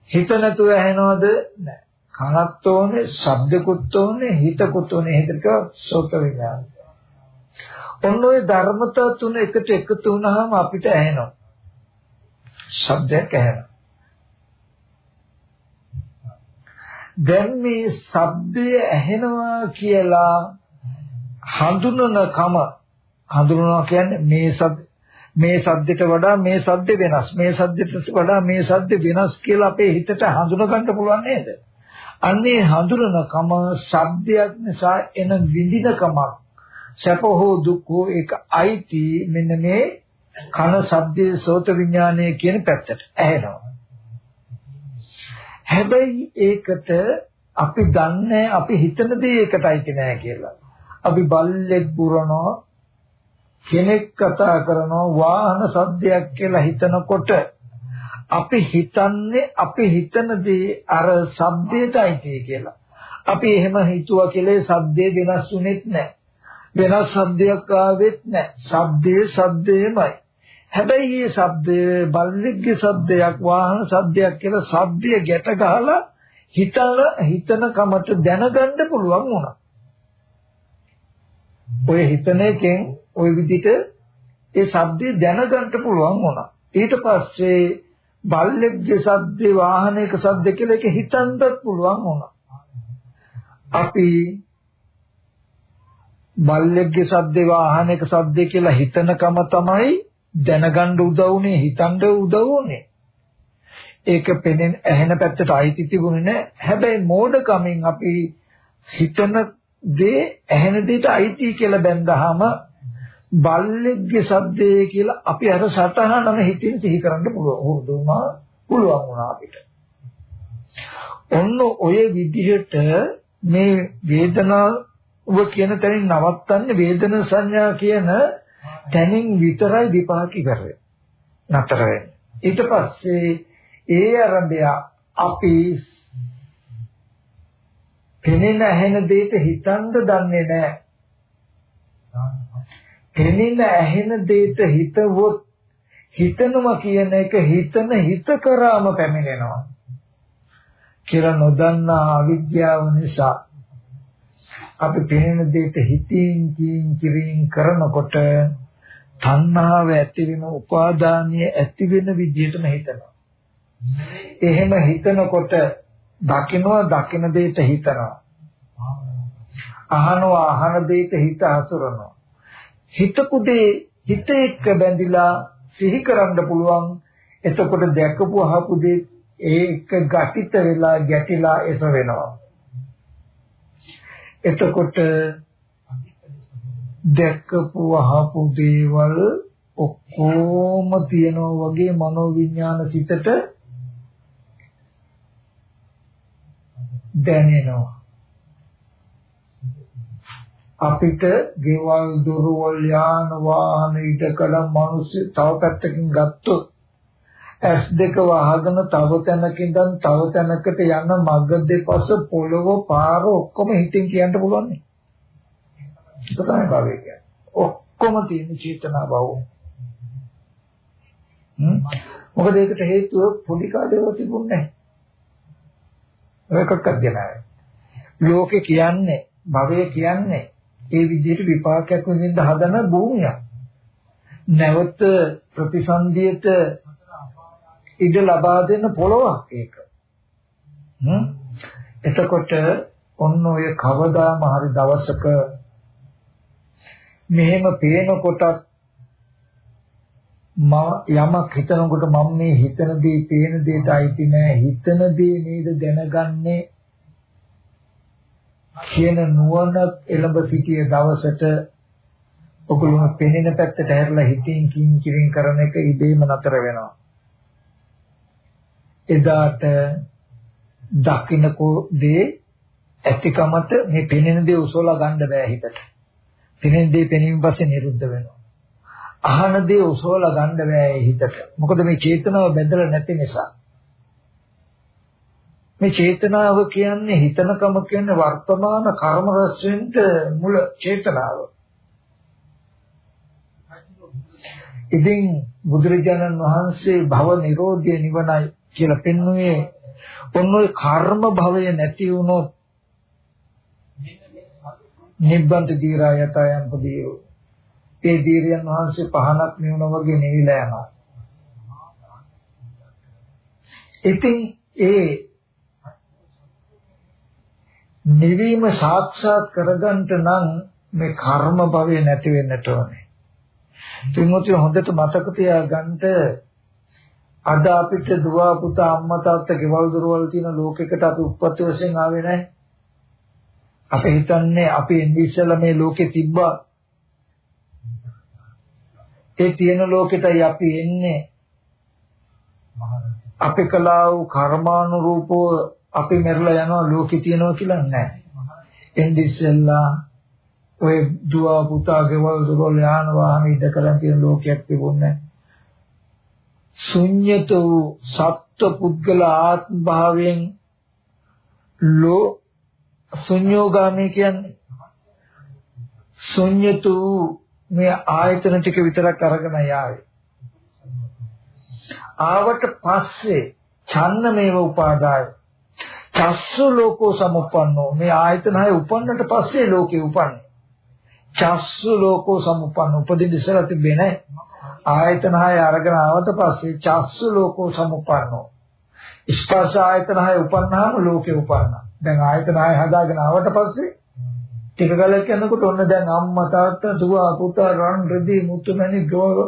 හිත නැතුව ඇහෙනවද? නැහැ. කනත් ඕනේ, ශබ්දකුත් ඕනේ, හිතකුත් ඕනේ. හිතට සෝත විඥාන. ඔන්න ඔය ධර්මතා තුන එකට එකතු වුනහම අපිට ඇහෙනවා. ශබ්දයක් ඇහෙනවා. දැන් මේ ශබ්දය ඇහෙනවා කියලා හඳුනනකම හඳුනනවා කියන්නේ මේ ශබ්ද මේ සද්දයට වඩා මේ සද්ද වෙනස් මේ සද්දයට වඩා මේ සද්ද වෙනස් කියලා අපේ හිතට හඳුනා ගන්න පුළුවන් නේද? අන්නේ හඳුනනකම සද්දයක් නිසා එන විඳිනකමක් සැප හෝ දුක් හෝ ඒක අයිති මෙන්න මේ කන සද්දේ සෝත විඥානය කියන පැත්තට ඇහෙනවා. හැබැයි ඒකට අපි දන්නේ අපි හිතන දේ ඒකට අයිති නෑ කියලා. අපි බල්ලෙක් බුරනවා කෙනෙක් කතා කරනවා වාහන සද්දයක් කියලා හිතනකොට අපි හිතන්නේ අපි හිතන දේ අර සද්දයට අයිති කියලා. අපි එහෙම හිතුවා කියලා සද්දේ වෙනස් වුනේත් නැහැ. වෙනස් සද්දයක් ආවෙත් නැහැ. සද්දේ සද්දේමයි. හැබැයි මේ ශබ්දයේ බල්ලෙක්ගේ ශබ්දයක් වාහන ශබ්දයක් කියලා ශබ්දය ගැට ගහලා හිතන හිතන කමට දැනගන්න පුළුවන් වුණා. ඔය හිතන එකෙන් ওই විදිහට ඒ ශබ්දය දැනගන්න පුළුවන් වුණා. ඊට පස්සේ බල්ලෙක්ගේ ශබ්දේ වාහනයක ශබ්ද කියලා ඒක හිතන්නත් පුළුවන් වුණා. අපි බල්ලෙක්ගේ ශබ්දේ වාහනයක ශබ්දේ කියලා හිතනකම තමයි දැනගන්න උදව් වුනේ හිතන්න උදව් වුනේ. ඒක පෙනෙන ඇහෙන පැත්තට අයිති තිබුණේ නැහැ. හැබැයි මෝඩකමින් අපි හිතන දේ ඇහෙන දෙයට අයිති කියලා බැන්දහම බල්ලෙක්ගේ සද්දේ කියලා අපි අර සටහනම හිතින් සිහි කරන්න පුළුවන්. උරුදුමා පුළුවන් වුණා අපිට. ඔන්න ඔය විදිහට මේ වේදනාව කියන තැනින් නවත්තන්නේ වේදන සංඥා කියන තැනින් විතරයි විපාකි කරන්නේ. නතර වෙන්නේ. ඊට පස්සේ ඒ ආරම්භය අපි පෙනෙන ඇහෙන දෙයට හිතන්න දන්නේ නැහැ. පෙනෙන ඇහෙන දෙයට හිතවොත් හිතනවා කියන එක හිතන හිත කරාම පැමිණෙනවා. කියලා නොදන්නා අවිද්‍යාව නිසා අපි පෙනෙන දෙයට හිතින් කියින් කිරින් කරනකොට තණ්හාව ඇති වෙන උපාදානිය ඇති වෙන විදිහටම හිතනවා. එහෙම හිතනකොට දකින්නවා දකින දෙයට හිතනවා. අහනවා අහන දෙයට හිත හසුරනවා. හිතපු දේ හිත එක්ක බැඳිලා සිහි කරන්න පුළුවන්. එතකොට දැකපු අහපු දේ ඒ එක්ක ගැටිත වෙලා ගැටිලා එස වෙනවා. එතකොට දැකපු අහපු දේවල් ඔක්කොම තියනවා වගේ මනෝවිඤ්ඤාණ සිතට දැනෙනවා. අපිට ගෙවල් දොරවල් යාන වාහන ඉදකඩ මිනිස්සු තව පැත්තකින් ගත්තොත් ඇස් දෙක වහගෙන තව තැනක ඉඳන් තව තැනකට යන මග දෙපස පොළව පාර ඔක්කොම හිතින් කියන්න පුළුවන් නේ. ඒක තමයි භවය කියන්නේ. ඔක්කොම තියෙන චේතනා භව. හ්ම් මොකද ඒකට හේතුව පොඩි කාලේ තිබුණේ නැහැ. ඒකක්වත් නැහැ. ලෝකේ කියන්නේ භවය කියන්නේ ඒ විදිහට විපාකයක් විඳින්න හදන භූමියක්. නැවත ප්‍රතිසන්දියට ඉඩ ලබා දෙන පොළොවක් ඒක. හ්ම් එතකොට ඔන්න ඔය කවදාම හරි දවසක මෙහෙම පේනකොටත් මම යමක් හිතනකොට මම මේ හිතන දේ පේන දෙයට අයිති නෑ හිතන දේ නේද දැනගන්නේ කියන නුවණ එළඹ සිටිය දවසට ඔගොල්ලෝ පෙනෙන පැත්තට හැරලා හිතින් කින් කිරින් කරන එක ඉබේම නතර වෙනවා. එදාට දකින්නකෝ දේ ඇතිකමත මේ පෙනෙන දේ උසවලා ගන්න බෑ හිතට. පෙනෙන දේ පෙනීම පස්සේ නිරුද්ධ වෙනවා. අහන දේ උසවලා ගන්න බෑ හිතට. මොකද මේ චේතනාව බැඳලා නැති නිසා. මේ චේතනාව කියන්නේ හිතනකම කියන්නේ වර්තමාන කර්ම රැස්වෙන්න මුල චේතනාව. ඉතින් බුදුරජාණන් වහන්සේ භව නිරෝධය නිවනයි කියලා පෙන්වුවේ ඔන්න ඔය කර්ම භවය නැති වුණොත් නිබ්බන්ත දීරා යතයන් පදීයෝ ඒ දීර්යන් වහන්සේ පහනක් නිවන වගේ නිවිලා යනවා. ඉතින් ඒ නිවීම සාක්ෂාත් කරගන්න නම් මේ කර්ම භවය නැති වෙන්නට ඕනේ. තුන්වතුන් හොඳට මතක තියාගන්න අද අපිට දුව පුතා අම්මා තාත්තා ගෙවල් දොරවල් තියෙන ලෝකයකට අපි උප්පත්ති වශයෙන් ආවේ නැහැ. අපි හිතන්නේ අපි එන්නේ ඉස්සෙල්ලා මේ ලෝකේ තිබ්බා. ඒ තියෙන ලෝකෙටයි අපි එන්නේ. අපි කළා වූ කර්මානුරූපව අපි මෙරලා යනවා ලෝකේ තියනවා කියලා නැහැ. එන්නේ ඉස්සෙල්ලා ඔය දුව පුතා ගෙවල් දොරවල් යාන වාහන ඉද කරන් තියෙන ලෝකයක් තිබුණේ ශුන්්‍යත වූ සත්ව පුද්ගල ආත්ම භාවයෙන් ලෝ ශුන්‍යෝගාමී කියන්නේ. ශුන්්‍යත වූ මේ ආයතන ටික විතරක් අරගෙන යාවේ. ආවට පස්සේ ඡන්න මේව උපාදාය. චස්සු ලෝකෝ සමුප්පන්නෝ. මේ ආයතන හය උපන්නට පස්සේ ලෝකේ උපන්නේ. චස්සු ලෝකෝ සමුප්පන්න. උපදින්න ඉස්සලා තිබෙන්නේ ආයතන හය අරගෙන ආවට පස්සේ චස්සු ලෝකෝ සමුප්පන්නෝ. ස්පර්ශ ආයතන හය උපන්නාම ලෝකේ උපන්නා. දැන් ආයතන හය හදාගෙන ආවට පස්සේ ටික කාලයක් යනකොට ඔන්න දැන් අම්මා තාත්තා දුව පුතා රන් රෙදි මුතුමැණි ගෝව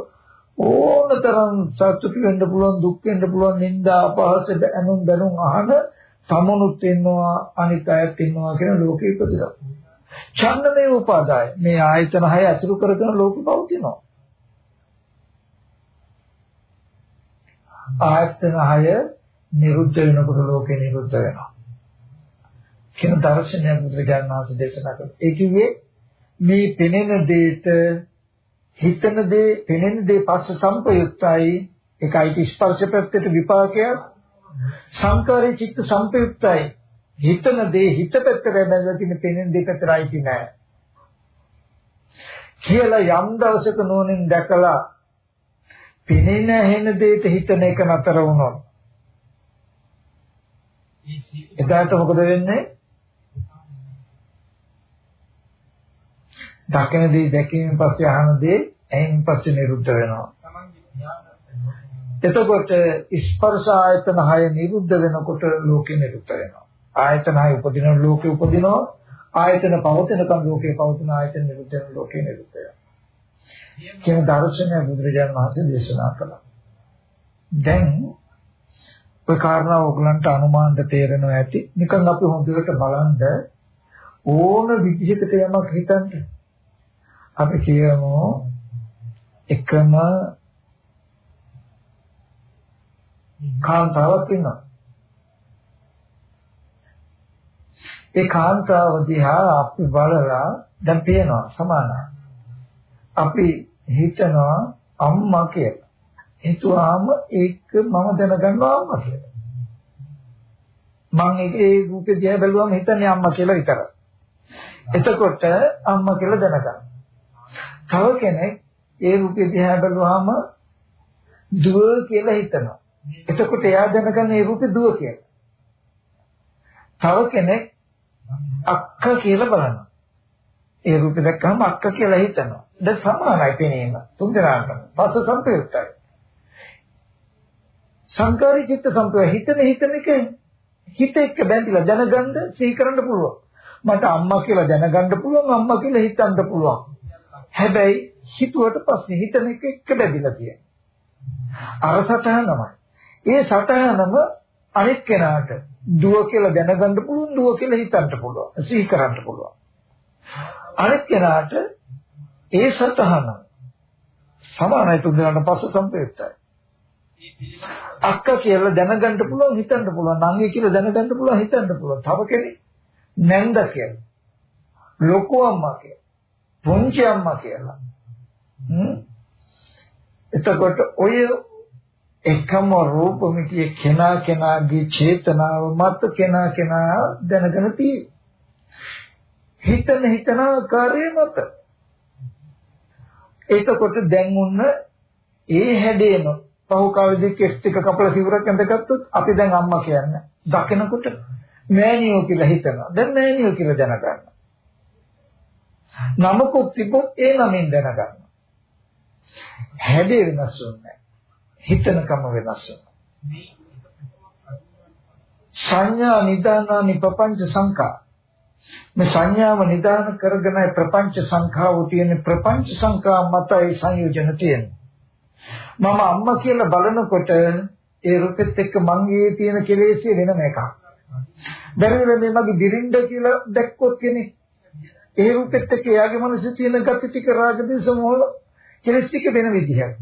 ඕනතරම් සතුටු වෙන්න පුළුවන් දුක් වෙන්න පුළුවන් නිന്ദා අපහාස දැනුම් දැනුම් අහන තමනුත් ඉන්නවා අනිත් අයත් ඉන්නවා කියන ලෝකෙ ඉපදලා. ඡන්දමේ උපාදාය මේ ආයතන හය අසුරු කරගෙන ලෝකෙ පවතිනවා. ආයතන හය නිරුද්ධ වෙනකොට ලෝකෙ නිරුද්ධ වෙනවා. කියන දර්ශනය බුදුරජාණන් වහන්සේ දේශනා කළා. ඒ කිව්වේ මේ පෙනෙන දෙයට හිතන දේ පෙනෙන දේ පස්ස සම්පයුක්තයි ඒකයි ස්පර්ශ පැත්තට විපාකයක් සංකාරී චිත්ත සම්පයුක්තයි. හිතන දේ හිත පැත්තට බැඳලා තියෙන පෙනෙන දේ පැත්තටයි නෑ කියලා යම් දවසක නෝනින් දැකලා පෙනෙන හෙන දෙයට හිතන එක නතර වුණොත්. එදාට මොකද වෙන්නේ? දකින දේ දැකීමෙන් පස්සේ අහන දේ ඇහෙන් පස්සේ නිරුද්ධ වෙනවා. එතකොට ස්පර්ශ ආයතන හය නිරුද්ධ වෙනකොට ලෝකෙ නිරුද්ධ වෙනවා. ආයතන හය උපදින ලෝකෙ උපදිනවා. ආයතන පවතිනකම් ලෝකේ පවතින ආයතන නිරුද්ධ වෙන ලෝකෙ නිරුද්ධ වෙනවා. කියන දර්ශනය බුදුරජාණන් වහන්සේ දේශනා කළා. දැන් ඔය කාරණා ඔයගලන්ට අනුමානට තේරෙනවා ඇති. නිකන් අපි හොඳට බලන්න ඕන විදිහකට යමක් හිතන්න අපි කියමු එකම කාන්තාවක් ඉන්නවා. ඒ කාන්තාව දිහා අපි බලලා දැන් පේනවා සමානයි. අපි හිතනවා අම්මා කියලා. හිතුවාම ඒක මම දැනගන්නවා අම්මා කියලා. මම ඒ රූපේ දිහා බැලුවම හිතන්නේ අම්මා කියලා විතරයි. එතකොට අම්මා කියලා දැනගන්නවා. තව කෙනෙක් ඒ රූපය දිහා බලුවාම දුව කියලා හිතනවා. එතකොට එයා දැනගන්න ඒ රූපේ දුව කියලා. තව කෙනෙක් අක්ක කියලා බලනවා. ඒ රූපේ දැක්කම අක්ක කියලා හිතනවා. දැන් සමානයි පෙනීම. තුන් දෙනාටම. පස්ස සංපයුක්තයි. සංකාරී චිත්ත සංපය හිතන හිතන එක හිත එක්ක බැඳිලා දැනගන්න සිහි කරන්න පුළුවන්. මට අම්මා කියලා දැනගන්න පුළුවන් අම්මා කියලා හිතන්න පුළුවන්. හැබැයි හිතුවට පස්සේ හිතන එක එක්ක බැඳිලා තියෙනවා. අර සතහනමයි. ඒ සතහනම අනිත් කෙනාට දුව කියලා දැනගන්න පුළුවන් දුව කියලා හිතන්න පුළුවන්. සිහි කරන්න පුළුවන්. අනිත් කෙනාට ඒ සතහන සමානයි තුන්දෙනාට පස්ස සම්පේක්ෂයි. අක්ක කියලා දැනගන්න පුළුවන් හිතන්න පුළුවන්. නංගි කියලා දැනගන්න පුළුවන් හිතන්න පුළුවන්. තව කෙනෙක් නැන්ද කියලා. ලොකු අම්මා කියලා. පුංචි අම්මා කියලා. එතකොට ඔය එකම රූපമിതിය කෙනා කෙනාගේ චේතනාව මත කෙනා කෙනා දැනගෙන තියෙන්නේ. හිතන හිතන ආකාරයේ මත. එතකොට දැන් උන්න ඒ හැඩේම පහුකාවේදී කෙස් ටික කපලා සිවුරක් ඇඳගත්තොත් අපි දැන් අම්මා කියන්නේ. දකිනකොට මෑණියෝ කියලා හිතනවා. දැන් මෑණියෝ කියලා දැනගන්නවා. නමකුත් තිබ්බොත් ඒ නමින් දැනගන්නවා. හැඩේ වෙනස් වෙන්නේ හිතනකම වෙනස් සංඥා නිදානානි ප්‍රපංච සංඛා. මේ සංඥාව නිදාන කරගෙනයි ප්‍රපංච සංඛාව තියෙන ප්‍රපංච සංඛා මතයි සංයෝජන තියෙන්නේ. මම අම්මා කියලා බලනකොට ඒ රූපෙත් එක්ක මංගේ තියෙන කෙලෙසිය වෙනම එකක් බැරිද මේ මගේ බිරින්ද කියලා දැක්කොත් කෙනෙක් ඒ රූපෙත් එක්ක එයාගේ මනසේ තියෙන gati ටික රාග දේශ මොහ කෙලස් ටික වෙන විදිහක්.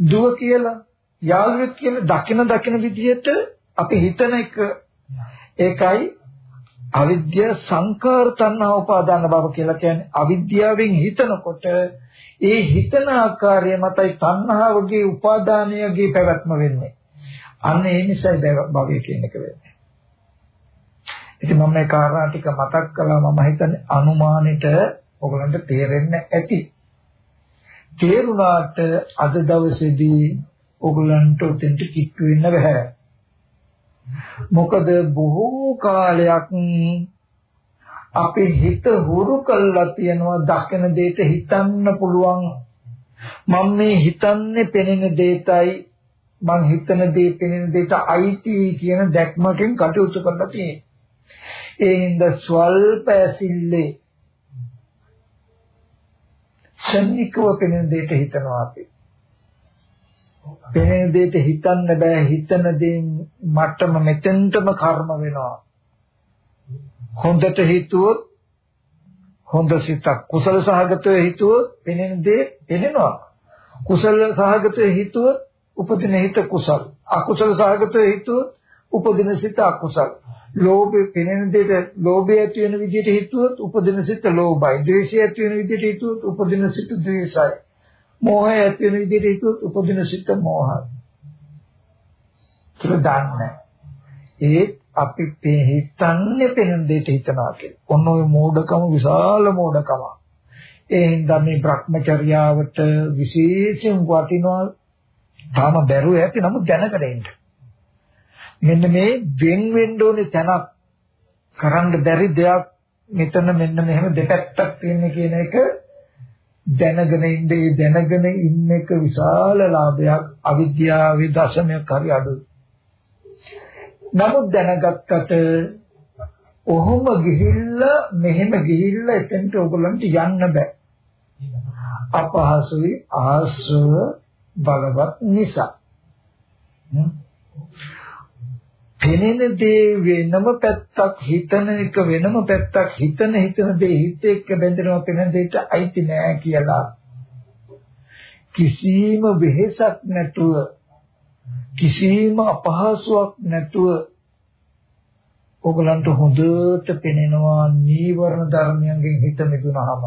දුව කියලා යාළුවෙක් කියලා දකින දකින විදිහට අපි හිතන එක ඒකයි අවිද්‍යා සංකාර තණ්හා උපාදාන භව කියලා කියන්නේ අවිද්‍යාවෙන් හිතනකොට ඒ හිතන ආකාරය මතයි තණ්හාවගේ උපාදානයගේ පැවැත්ම වෙන්නේ. අන්න ඒ නිසායි භවය කියන එක වෙන්නේ. ඉතින් මම මේ කාරණා ටික මතක් කළා මම හිතන්නේ අනුමානෙට ඔයගලන්ට තේරෙන්න ඇති. තේරුණාට අද දවසේදී ඔයගලන්ට උතෙන්ට කිට්ටු වෙන්න බෑ. මොකද බොහෝ කාලයක් අපේ හිත හුරු කළා තියනවා දකින දෙයට හිතන්න පුළුවන් මම මේ හිතන්නේ පෙනෙන දෙයටයි මං හිතන දේ පෙනෙන දෙයට අයිති කියන දැක්මකින් කටයුතු කරලා තියෙනවා. ඒ හින්දා ස්වල්ප ඇසිල්ලේ ශනිකව පෙනෙන දෙයට හිතනවා අපි. පෙනෙන දෙයට හිතන්න බෑ හිතන දේ මටම මෙතෙන්ටම කර්ම වෙනවා. හොඳට හිතුවොත් හොඳ සිතක් කුසල සහගතව හිතුවොත් පෙනෙන දේ පෙනෙනවා. කුසල සහගතව හිතුවොත් උපදින හිත කුසල්. අකුසල සහගතව හිතුවොත් උපදින සිත අකුසල්. ලෝභය පෙනෙන දෙයට ලෝභය ඇති වෙන විදිහට හිතුවොත් උපදින සිත ලෝභයි. ද්වේෂය ඇති වෙන විදිහට හිතුවොත් උපදින සිත ද්වේෂයි. මෝහය ඇති වෙන විදිහට හිතුවොත් උපදින සිත මෝහයි. ඒක දන්නේ. ඒ අපි හිතන්නේ පෙනෙන දෙයට හිතනවා කියලා. ඔන්න ඔය මෝඩකම විශාල මෝඩකම. ඒ හින්දා මේ භ්‍රමචර්යාවට විශේෂයෙන් වටිනවා තාම බැරුව ඇති නමුත් දැනකට ඉන්න. මෙන්න මේ වෙන් වෙන්න ඕනේ තැනක් කරන්න බැරි දෙයක් මෙතන මෙන්න මෙහෙම දෙපැත්තක් තියෙන කියන එක දැනගෙන ඉන්නේ දැනගෙන ඉන්න එක විශාල ලාභයක් අවිද්‍යාවේ දශමයක් හරි අඩුයි. නමුත් දැනගත්තට ඔහොම ගිහිල්ලා මෙහෙම ගිහිල්ලා එතෙන්ට ඕගොල්ලන්ට යන්න බෑ. අපහසුයි ආශ්‍රව බලවත් නිසා. පෙනෙන දේ වෙනම පැත්තක් හිතන එක වෙනම පැත්තක් හිතන හිතන දේ හිත එක්ක බැඳෙනවා පෙනෙන දෙයට අයිති නෑ කියලා. කිසිම වෙහෙසක් නැතුව කිසිම අපහසුයක් නැතුව ඔයගලන්ට හොඳට පෙනෙනවා නීවරණ ධර්මයන්ගෙන් හිත මිදුනහම.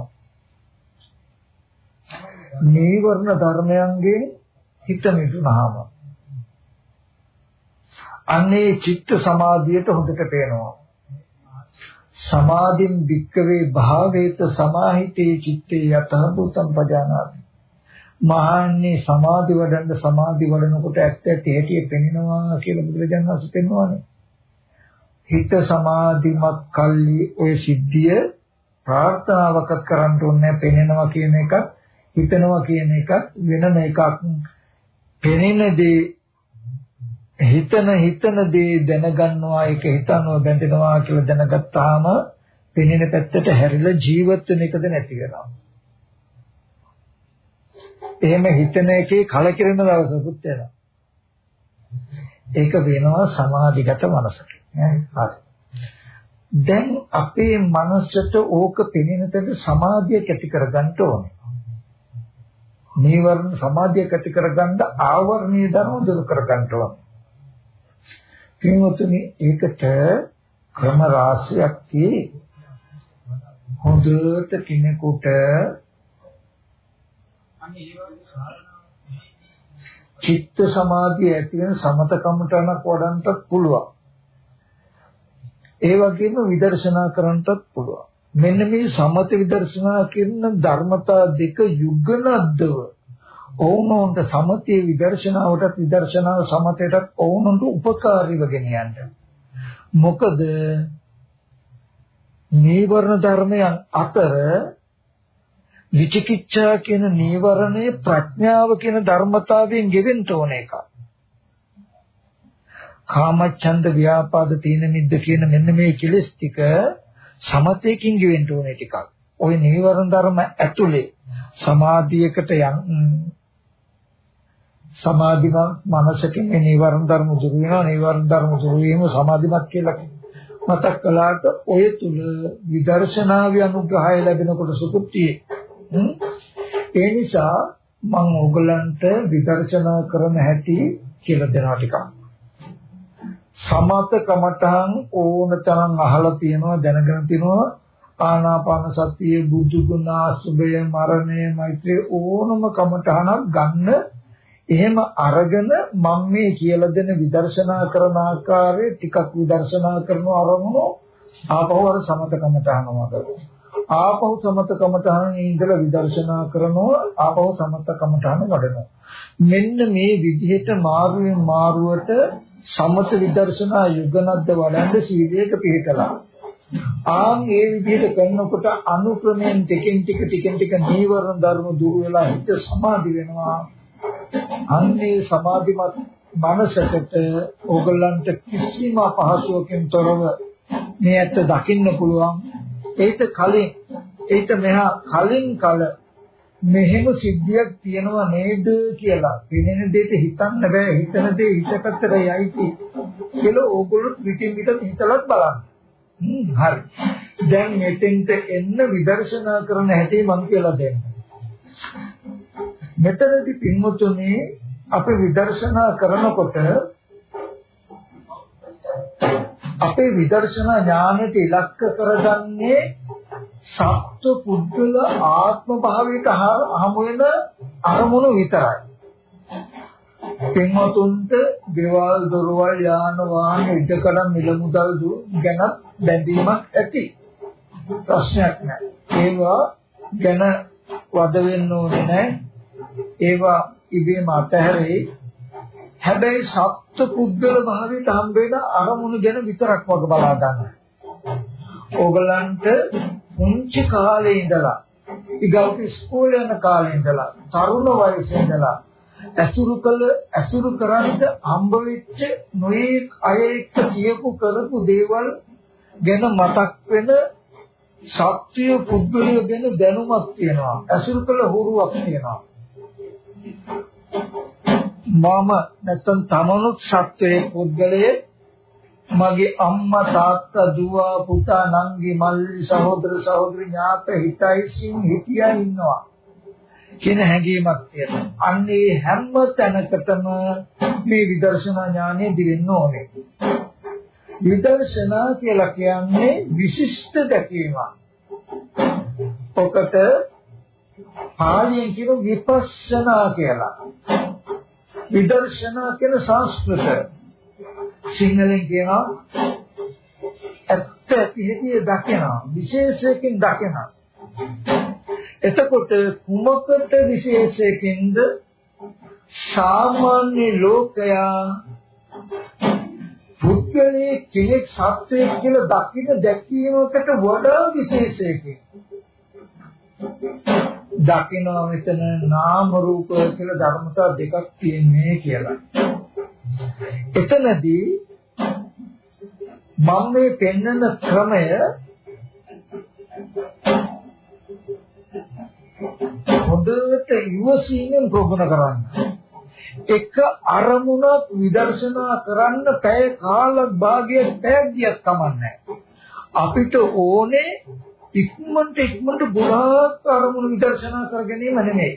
නීවරණ ධර්මයන්ගෙන් හිත මිදුනහම. අන්නේ චිත්ත සමාධියට හොඳට පේනවා. සමාධින් වික්කවේ භාවේත සමාහිතේ චිත්තේ යතහ භූතම් පජානාති. මහන්නේ සමාධි වඩන්න සමාධි වඩනකොට ඇත්ත ඇති හැටි පෙනෙනවා කියලා බුදුරජාණන් වහන්සේ පෙන්වන්නේ. හිත සමාධිමත් කල්ලි ඔය සිද්ධිය ප්‍රාර්ථනාවකට කරන්න ඕනේ පෙනෙනවා කියන එක හිතනවා කියන එක වෙනම එකක් පෙනෙන දේ හිතන හිතන දේ දැනගන්නවා ඒක හිතනවා බැඳෙනවා කියලා දැනගත්තාම පෙනෙන පැත්තට හැරිලා ජීවත් වෙන එකද නැති වෙනවා. එහෙම හිතන එකේ කලකිරෙන දවසකුත් වෙනවා. ඒක වෙනවා සමාධිගත මනසට. හරි. දැන් අපේ මනසට ඕක පෙනෙන තැන සමාධිය ඇති කරගන්න ඕනේ. නීවරණ සමාධිය ඇති කරගන්න ආවරණීය ධර්ම දුරු කරගන්න ඕනේ. පින්වතුනි ඒකට ක්‍රම රාශියක් tie හොඳට කෙනෙකුට චිත්ත සමාධිය ඇති වෙන සමතකමටනක් වඩන්නත් පුළුවන්. ඒ වගේම විදර්ශනා කරන්නත් පුළුවන්. මෙන්න මේ සමත විදර්ශනා කියන ධර්මතා දෙක යුගනද්දව ඕනෝන්ට සමතේ විදර්ශනාවටත් විදර්ශනාව සමතේටත් ඕනෝන්ට උපකාරීව ගෙන යන්න. මොකද නීවරණ ධර්මයන් අතර විචිකිච්ඡා කියන නීවරණය ප්‍රඥාව කියන ධර්මතාවයෙන් ගෙවෙන්න ඕන එකක්. කාමච්ඡන්ද ව්‍යාපාද තීන මිද්ද කියන මෙන්න මේ කෙලෙස් ටික සමතේකින් ගෙවෙන්න ඕනේ ටිකක්. ওই නීවරණ ධර්ම ඇතුලේ සමාධියකට යම් සමාධිමත් මනසකින් මේ නීවරණ ධර්ම දුරු වෙනවා. නීවරණ ධර්ම දුරු වීම සමාධිමත් කියලා මතක් කළාට ඔය තුල විදර්ශනාවේ අනුග්‍රහය ලැබෙනකොට සුතුප්තියේ ඒ නිසා මම ඕගලන්ට විදර්ශනා කරන හැටි කියලා දෙනවා ටිකක්. සමත කමඨං ඕන තරම් අහලා තියෙනවා දැනගෙන තියෙනවා. ආනාපාන සතිය බුදු ගුණ අසුබය මරණය මෛත්‍රී ඕනම කමඨහනක් ගන්න එහෙම අරගෙන මම මේ කියලා දෙන විදර්ශනා කරන ආකාරයේ ටිකක් විදර්ශනා කරන අරමුණු ආපහු අර සමත කමඨහනමද ආපහු සමත කමඨහන ඉඳලා විදර්ශනා කරනවා ආපහු සමත කමඨහන වඩනවා. මෙන්න මේ විදිහට මාරුවෙන් මාරුවට සමත විදර්ශනා යුගනද්ද වඩන්න සීලයක පිළිතලා ආන් ඒ විදිහට කරනකොට අනුක්‍රමයෙන් ටිකෙන් ටික ටිකෙන් ටික නීවරණ ධර්ම දුර වෙලා හිත සමාධි වෙනවා. අන්නේ සමාධිමත් මනසකට ඕගලන්ට කිසිම අපහසුවකින් තොරව මේ ඇත්ත දකින්න පුළුවන්. ඒක කලින් ඒක මෙහා කලින් කල මෙහෙම සිද්ධියක් තියෙනවා නේද කියලා වෙනෙන දෙයට හිතන්න බෑ හිතන දේ හිතකට යයිති කියලා ඕගොල්ලෝ පිටින් පිට හිතලත් බලන්න. හරි. දැන් මෙතෙන්ට එන්න විදර්ශනා කරන හැටි මම කියලා දෙන්න. මෙතනදී පින්වතුනි අපි විදර්ශනා කරනකොට අපේ විදර්ශනා ඥානෙට ඉලක්ක කරගන්නේ සත්ව පුද්ගල ආත්ම භාවයට හමු වෙන අරමුණු විතරයි. පින්වතුන්ට දේවල් දොරවල් යාන වාහන ඉදකඩම් මිල මුදල් ගැන බැඳීමක් ඇති. ප්‍රශ්නයක් නැහැ ඒවා ගැන වද වෙන්න ඕනේ නැහැ ඒවා ඉබේම අතහැරේ හැබැයි සත්ත්ව පුද්ගල භාවයට හම්බ වෙන අරමුණු ගැන විතරක් වග බලා ගන්න. ඕගලන්ට පුංචි කාලේ ඉඳලා ඉගල්ප ඉස්කෝලේ යන කාලේ ඉඳලා තරුණ වයසේ ඉඳලා ඇසුරු කළ ඇසුරු කරන්ට හම්බ වෙච්ච නොයේ අය එක්ක කියපු කරපු දේවල් ගැන මතක් වෙන සත්‍ය පුද්ගලය ගැන දැනුමක් තියෙනවා. ඇසුරු කළ හුරුවක් තියෙනවා. මම නැත්තම් තමනුත් සත්වයේ පුද්ගලයේ මගේ අම්මා තාත්තා දුව පුතා නංගි මල්ලි සහෝදර සහෝදරි ඥාත හිතයිසින් හිතියා ඉන්නවා කියන හැඟීමක් තියෙනවා. අන්න ඒ හැම තැනකටම මේ විදර්ශනා ඥානය දිවෙන්න ඕනේ. විදර්ශනා කියලා කියන්නේ විශිෂ්ට දැකීමක්. ඔකට පාලියෙන් කියන විපස්සනා කියලා. විදර්ශනා කියන සංස්කෘත. සිංහලෙන් කියනවා ඇත්ත පිළිදී දකිනවා. විශේෂයෙන් දකිනවා. එතකොට කුමකට විශේෂයකින්ද සාමාන්‍ය ලෝකයා පුද්ගලයේ කෙනෙක් සත්වයක් කියලා දකින්න දැකීමකට වඩා විශේෂයකින් දකිනවා මෙතන නාම රූප කියලා ධර්මතා දෙකක් තියෙන්නේ කියලා. එතනදී මම මේ පෙන්වන ක්‍රමය හොඳට ඉවසීමෙන් ප්‍රගුණ කරන්න. එක අරමුණක් විදර්ශනා කරන්න පැය කාලක් භාගයක් පැයක් ගියක් කමන්නේ අපිට ඕනේ ඉක්මනට ඉක්මනට ගොඩාක් අරමුණු විදර්ශනා කර ගැනීම නෙමෙයි.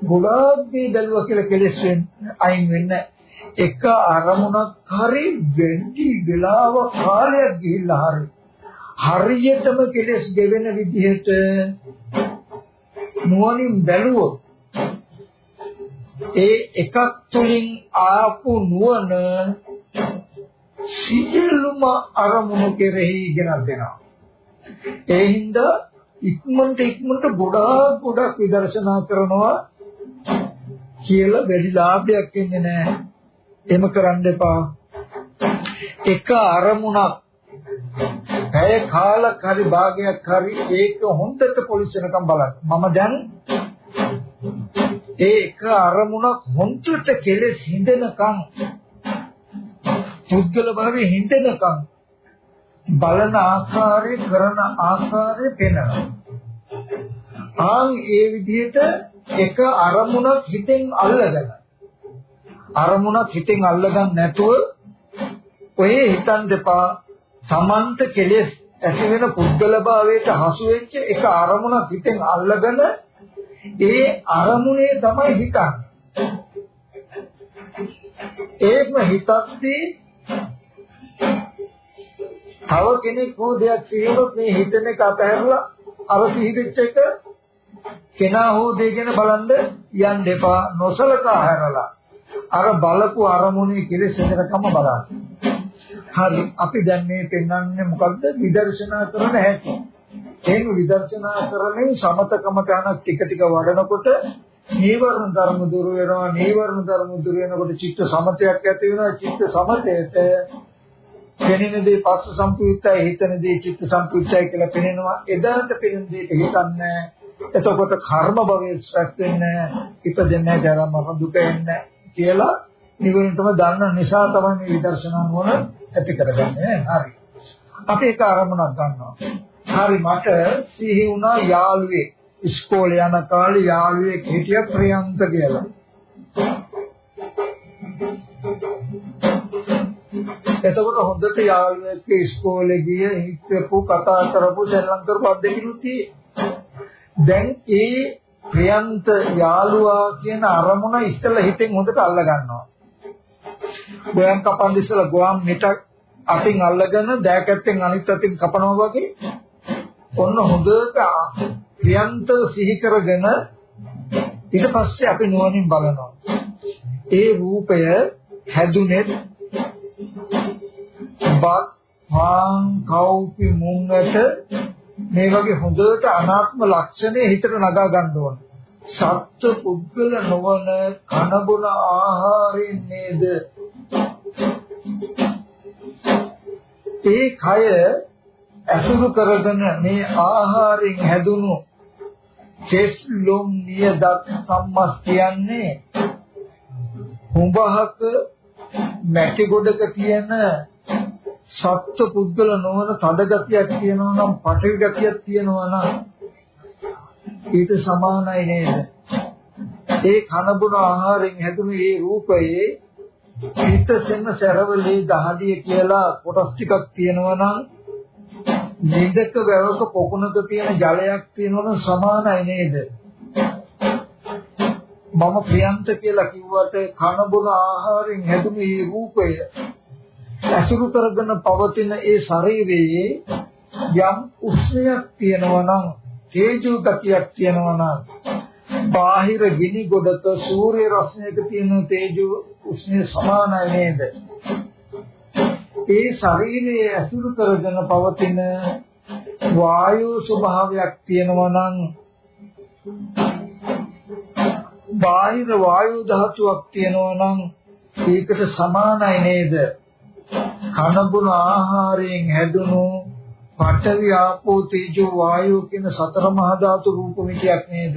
ගොඩාක් දේ බැලුවා කියලා කෙලෙස් වෙන්න අයින් වෙන්න එක අරමුණක් හරි වෙන්ටි වෙලාව කාලයක් ගිහිල්ලා හරි හරියටම කෙලෙස් ගෙවෙන විදිහට නුවණින් බැලුවොත් ඒ එකක් තුලින් ආපු නුවණ සියලුම අරමුණු කෙරෙහි ඉගෙන දෙනවා. ඒ හින්දා ඉක්මනට ඉක්මනට ගොඩාක් ගොඩක් විදර්ශනා කරනවා කියලා වැඩි ලාභයක් එන්නේ නැහැ. එහෙම කරන්න එපා. එක අරමුණක් පැය කාලක් හරි භාගයක් හරි ඒක හොඳට පොලිස් වෙනකම් බලන්න. මම දැන් ඒ එක අරමුණක් හොඳට කෙලෙස් හිඳෙනකම් පුද්ගල භාවයේ හිඳෙනකම් බලන ආකාරය කරන ආකාරය පෙනෙනවා. ආන් ඒ විදිහට එක අරමුණක් හිතෙන් අල්ලගෙන අරමුණක් හිතෙන් අල්ලගන්න නැතුව ඔය හිතන් දෙපා සමන්ත කෙලෙස් ඇති වෙන පුද්ගල භාවයට හසු වෙච්ච එක අරමුණක් හිතෙන් අල්ලගෙන ඒ අරමුණේ තමයි හිතන්නේ. ඒකම හිතද්දී තව කෙනෙක් හෝ දෙයක් කියනොත් මේ හිතන එක අතහැරලා අර සිහිවෙච්ච එක කෙනා හෝ දෙය ගැන බලන්න යන්න එපා නොසලකා හැරලා අර බලපු අරමුණේ කෙලෙස් එනකම බලන්න. හරි අපි දැන් මේ පෙන්වන්නේ මොකද්ද විදර්ශනා කරන හැටි. ඒක විදර්ශනා කරමින් සමතකම තනක් ටික ටික වඩනකොට නීවරණ ධර්ම දුර වෙනවා නීවරණ ධර්ම දුර වෙනකොට චිත්ත සමතයක් ඇති වෙනවා චිත්ත සමතයට පෙනෙන දේ පස්ස සම්පූර්ණයි හිතන දේ චිත්ත සම්පූර්ණයි කියලා පෙනෙනවා. එදාට පෙනෙන දේට හිතන්නේ එතකොට කර්ම භවයේ ස්පැක් වෙන්නේ ඉපදෙන්නේ ජරා මරණ දුක එන්නේ කියලා නිවනටම දන්න නිසා තමයි මේ විදර්ශනා මොන ඇති කරගන්නේ. හරි. අපි ඒක ආරම්භණක් ගන්නවා. හරි මට සිහි වුණා යාළුවෙක් ඉස්කෝලේ යන කාලේ යාළුවෙක් හිටිය ප්‍රියන්ත කියලා. එතකොට හොඳට යාළුවෙක් ඉස්කෝලේ ගිය හිටපු කතා කරපු සෙල්ලම් කරපු අද්දකිනුත් දැන් ඒ ප්‍රියන්ත යාළුවා කියන අරමුණ ඉස්සෙල්ලා හිතෙන් හොඳට අල්ල ගන්නවා. ගෝයන් කපන් ඉස්සෙල්ලා ගෝයන් මිට අතින් අල්ලගෙන දෑකැත්තෙන් අනිත් අතින් කපනවා වගේ ඔන්න හොඳට ප්‍රියන්ත සිහි කරගෙන ඊට පස්සේ අපි නුවණින් බලනවා. ඒ රූපය හැදුනේ බත් පාන් කව්පි මුංගට මේ වගේ හොඳට අනාත්ම ලක්ෂණය හිතට නගා ගන්න ඕන. සත්ව පුද්ගල නොවන කන බොන ආහාරයෙන් නේද ඒ කය ඇසුරු කරගෙන මේ ආහාරයෙන් හැදුණු කෙස් ලොම් නියදත් සම්මස් කියන්නේ හුඹහක මැටි ගොඩක තියෙන සත්ව පුද්ගල නොවන තද ගතියක් තියෙනවා නම් පටවි ගතියක් තියෙනවා නම් ඊට සමානයි නේද ඒ කනබුන ආහාරයෙන් හැදුණු මේ රූපයේ හිත සෙන්න සරවලේ දහඩිය කියලා කොටස් ටිකක් තියෙනවා නම් නිදක වැවක පොකුණක තියෙන ජලයක් තියෙනවනම් සමානයි නේද? මම ප්‍රියන්ත කියලා කිව්වට කන බොන ආහාරයෙන් හැදුණු මේ රූපය ඇසුරු කරගෙන පවතින ඒ ශරීරයේ යම් උෂ්ණයක් තියෙනවා නම් තේජෝ ගතියක් තියෙනවා නම් බාහිර ගිනි ගොඩක සූර්ය රශ්මියක තියෙන තේජෝ උෂ්ණය සමානයි නේද? ඒ ශරීරයේ ඇසුරු කරගෙන පවතින වායු ස්වභාවයක් තියෙනවා නම් බාහිර වායු ධාතුවක් තියෙනවා නම් ඒකට සමානයි නේද? කනබුන ආහාරයෙන් හැදුණු පඨවි ආපෝ තේජෝ වායෝ කියන සතර මහා ධාතු රූප මිටියක් නේද?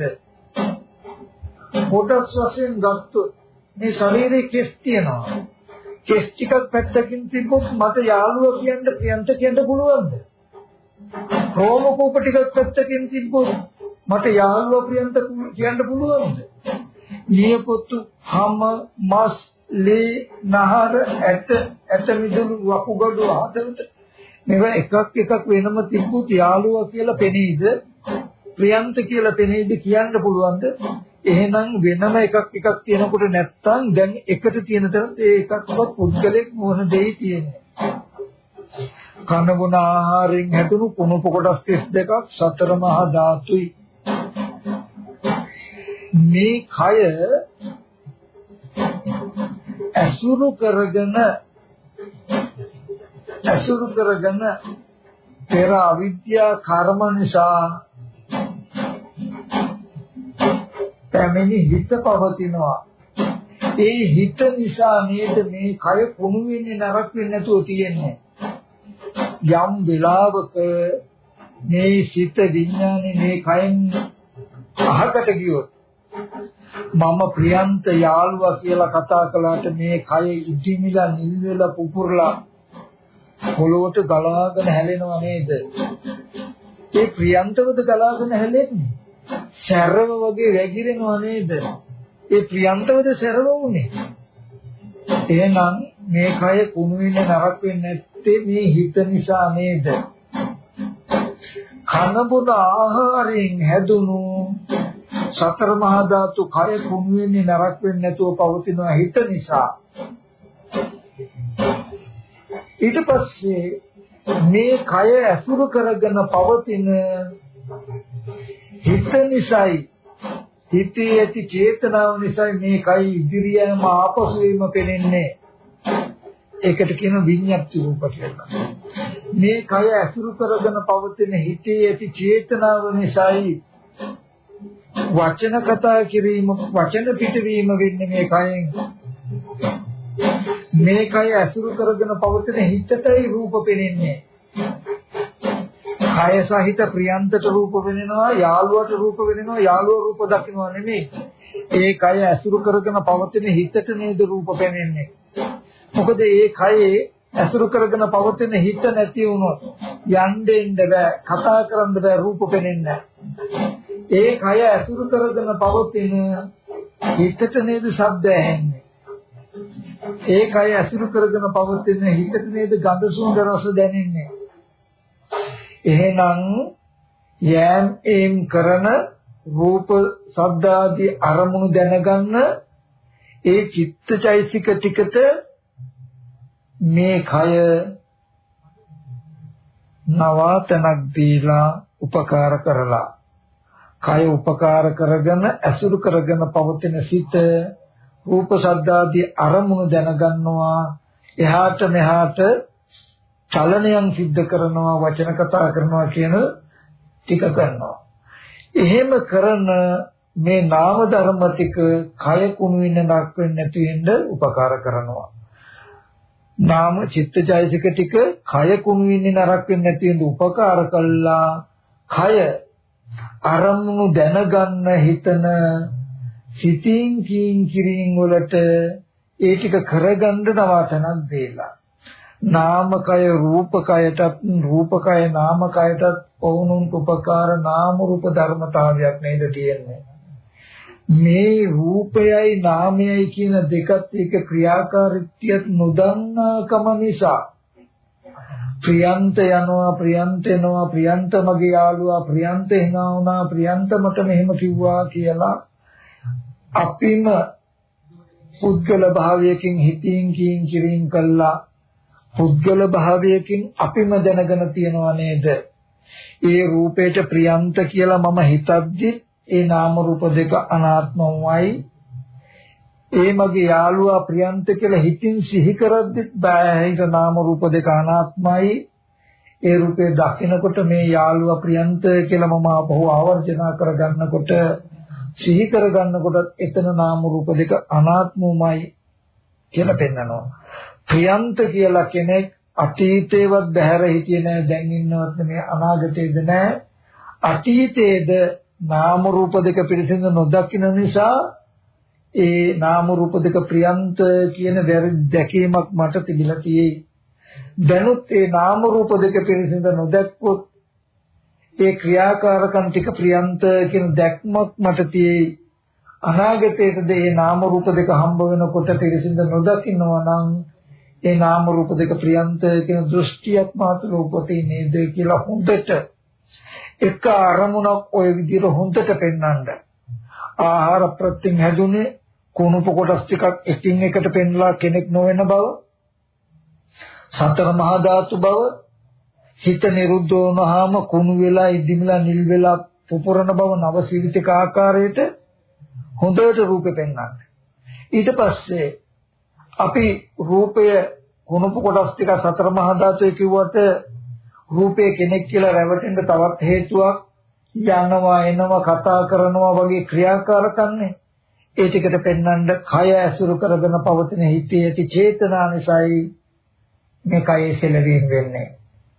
කොටස් වශයෙන් ගත්තොත් මේ ශරීරයේ කෙස් තියෙනවා. කෙස් ටිකක් පැත්තකින් තිබ්බොත් මට යාළුවා කියන්න ප්‍රියන්ත කියන්න පුළුවන්ද? රෝම කූප ටිකක් පැත්තකින් තිබ්බොත් මට යාළුවා ප්‍රියන්ත කියන්න පුළුවන්ද? නියපොතු, හම, මස්, ලේ, නහර, ඇට, ඇට මිදුළු, වකුගඩු ආදරට මේවා එකක් එකක් වෙනම තිබ්බොත් යාළුවා කියලා පෙනීද? ප්‍රියන්ත කියලා පෙනීද කියන්න පුළුවන්ද? එහෙනම් වෙනම එකක් එකක් තියෙනකොට නැත්තම් දැන් එකට තියෙන තරම් ඒ එකක්වත් පුද්ගලෙක් මොන දෙයි තියෙන්නේ. කන බොන ආහාරයෙන් හැදුණු කුණු කොටස් 32ක් සතර මහා ධාතුයි. මේ කය ඇසුරු කරගෙන ඇසුරු කරගෙන පෙර අවිද්‍යා කර්ම නිසා පැමිණි හිත පවතිනවා ඒ හිත නිසා නේද මේ කය කුණු වෙන්නේ නරක වෙන්නේ නැතුව තියෙන්නේ. යම් වෙලාවක මේ සිත විඥානේ මේ කයෙන් අහකට ගියොත් මම ප්‍රියන්ත යාළුවා කියලා කතා කළාට මේ කය ඉදිමිලා නිල් වෙලා පුපුරලා පොළොවට ගලාගෙන හැලෙනව නේද? ඒ ප්‍රියන්තවද ගලාගෙන හැලෙන්නේ? සැරව වගේ වැగిරෙනව නේද? ඒ ප්‍රියන්තවද සැරව උනේ? එහෙනම් මේ කය කුණු වෙන්නේ නරක වෙන්නේ නැත්තේ මේ හිත නිසා නේද? කන බොන ආහාරයෙන් හැදුණු සතර මහා ධාතු කය කුණු වෙන්නේ නරක වෙන්නේ නැතුව පවතිනවා හිත නිසා. ඊට පස්සේ මේ කය ඇසුරු කරගෙන පවතින හිත නිසායි හිතේ ඇති චේතනාව නිසායි මේ කය ඉදිරියම ආපසු වීම පෙනෙන්නේ ඒකට කියන විඤ්ඤාති රූප කියලා. මේ කය ඇසුරු කරගෙන පවතින හිතේ ඇති චේතනාව නිසායි වචන කතා කිරීම වචන පිටවීම වෙන්නේ මේ කයෙන්. මේ කය ඇසුරු කරගෙන පවතින හිතටයි රූප පෙනෙන්නේ. කය සහිත ප්‍රියන්තට රූප වෙනෙනවා යාළුවට රූප වෙනෙනවා යාළුව රූප දකින්නවා නෙමෙයි. ඒ කය ඇසුරු කරගෙන පවතින හිතට නේද රූප පෙනෙන්නේ. මොකද ඒ කයේ ඇසුරු කරගෙන පවතින හිත නැති වුණොත් යන්න දෙන්න බෑ කතා කරන්න බෑ රූප පෙනෙන්නේ ඒ කය ඇසුරු කරගෙන පවතින හිතට නේද ශබ්ද ඇහෙන්නේ. ඒ කය ඇසුරු කරගෙන පවතින හිතට නේද ගඳ සුවඳ රස දැනෙන්නේ. එහෙනම් යෑම් ඒම් කරන රූප ශබ්ද ආදී අරමුණු දැනගන්න ඒ චිත්තචෛසික ටිකට මේ කය නවාතනක් දීලා උපකාර කරලා කය උපකාර කරගෙන ඇසුරු කරගෙන පවතින සිත රූප ශබ්ද ආදී අරමුණු දැනගන්නවා එහාට මෙහාට චලනයන් සිද්ධ කරනවා වචන කතා කරනවා කියන ටික කරනවා. එහෙම කරන මේ නාම ධර්ම ටික කය කුණු වෙන නක් වෙන්නේ නැති වෙන්න උපකාර කරනවා. නාම චිත්තජයසික ටික කය කුණු වෙන්නේ නරක වෙන්නේ නැති වෙන්න උපකාර කළා. කය අරමුණු දැනගන්න හිතන සිතින් කින් කිරින් වලට ඒ ටික කරගන්න නවතනක් දෙලා. නාමකය රූපකයටත් රූපකය නාමකයටත් වුණුන් උපකාර නාම රූප ධර්මතාවයක් නේද තියෙන්නේ මේ රූපයයි නාමයයි කියන දෙකත් එක ක්‍රියාකාරීත්වයක් නොදන්නාකම නිසා ප්‍රියන්ත යනවා ප්‍රියන්ත එනවා ප්‍රියන්ත මගේ යාළුවා ප්‍රියන්ත එනවා වුණා ප්‍රියන්ත මට මෙහෙම කිව්වා කියලා අපිම පුද්ගල භාවයකින් හිතින් කියින් කිරින් කළා පුද්ගල භාවයකින් අපිම දැනගෙන තියනවා නේද? ඒ රූපේට ප්‍රියන්ත කියලා මම හිතද්දි ඒ නාම රූප දෙක අනාත්මවයි. ඒ මගේ යාළුවා ප්‍රියන්ත කියලා හිතින් සිහි කරද්දි බාහිර නාම රූප දෙක අනාත්මයි. ඒ රූපේ දකිනකොට මේ යාළුවා ප්‍රියන්ත කියලා මම ආපහු ආවර්ජනා කරගන්නකොට සිහි කරගන්නකොට එතන නාම රූප දෙක අනාත්මමයි කියලා පෙන්නනවා. ප්‍රියන්ත කියලා කෙනෙක් අතීතේවත් බැහැර හිටියේ නෑ දැන් ඉන්නවත් නෙමෙයි අනාගතේද නෑ අතීතේද නාම රූප දෙක පිරිසිදු නොදකින නිසා ඒ නාම රූප දෙක ප්‍රියන්ත කියන දැකීමක් මට තිබිලා තියෙයි දැනුත් ඒ නාම රූප දෙක පිරිසිදු නොදැක්කොත් ඒ ක්‍රියාකාරකම් ටික ප්‍රියන්ත කියන දැක්මක් මට තියෙයි අනාගතයේද මේ නාම රූප දෙක හම්බ වෙනකොට පිරිසිදු නොදකින්නවා නම් ඒ නාම රූප දෙක ප්‍රියන්ත කියන දෘෂ්ටියක් මාත්‍ර උපතේ නේද කියලා හොඳට එක අරමුණක් ওই විදිහට හොඳට පෙන්වන්න. ආහාර ප්‍රත්‍යයෙන් හැදුනේ කුණුප කොටස් ටිකක් එකින් එකට පෙන්ලා කෙනෙක් නොවන බව සතර මහා ධාතු බව හිත නිරුද්ධ වුණාම කුණු වෙලා ඉදිමිලා නිල් වෙලා පුපුරන බව නව සීවිතික ආකාරයට හොඳට රූපේ පෙන්වන්න. ඊට පස්සේ අපි රූපය කුණපු කොටස් ටික සතර මහා ධාතුවේ කිව්වට රූපේ කෙනෙක් කියලා රැවටෙන්න තවත් හේතුවක් යනවා එනවා කතා කරනවා වගේ ක්‍රියාකාරකම්නේ ඒ ටිකට පෙන්වන්න කය ඇසුරු කරගෙන පවතින හිතේ ඇති චේතනා නිසායි මේ කයේ සෙලවීම වෙන්නේ.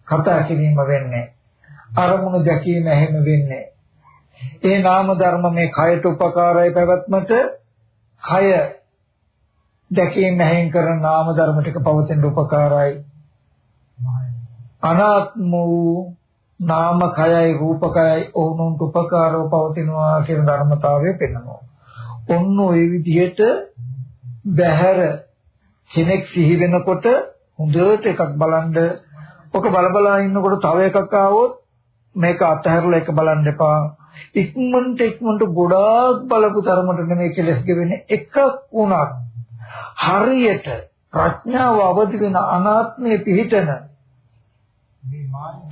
කතා කිරීම වෙන්නේ. අරමුණු දැකීම එහෙම වෙන්නේ. ඒ නාම ධර්ම මේ කයට උපකාරයි පැවැත්මට කය දැකීම හැෙන් කරන නාම ධර්ම ටික පවතින උපකාරයි අනාත්ම වූ නාම කයයි රූප කයයි ඕනුන්ට උපකාරව පවතිනවා කියන ධර්මතාවය පෙන්වනවා. ඔන්න ওই විදිහට බහැර කෙනෙක් සිහි වෙනකොට හොඳට එකක් බලන්න ඔක බලබලා ඉන්නකොට තව එකක් ආවොත් මේක අතහැරලා එක බලන්න එපා. ඉක්මනට ඉක්මනට ගොඩාක් බලපු තරමට නෙමෙයි කෙලස් ගෙවෙන්නේ එකක් වුණත් හරියට ප්‍රඥාව අවදි වෙන අනාත්මයේ පිහිටන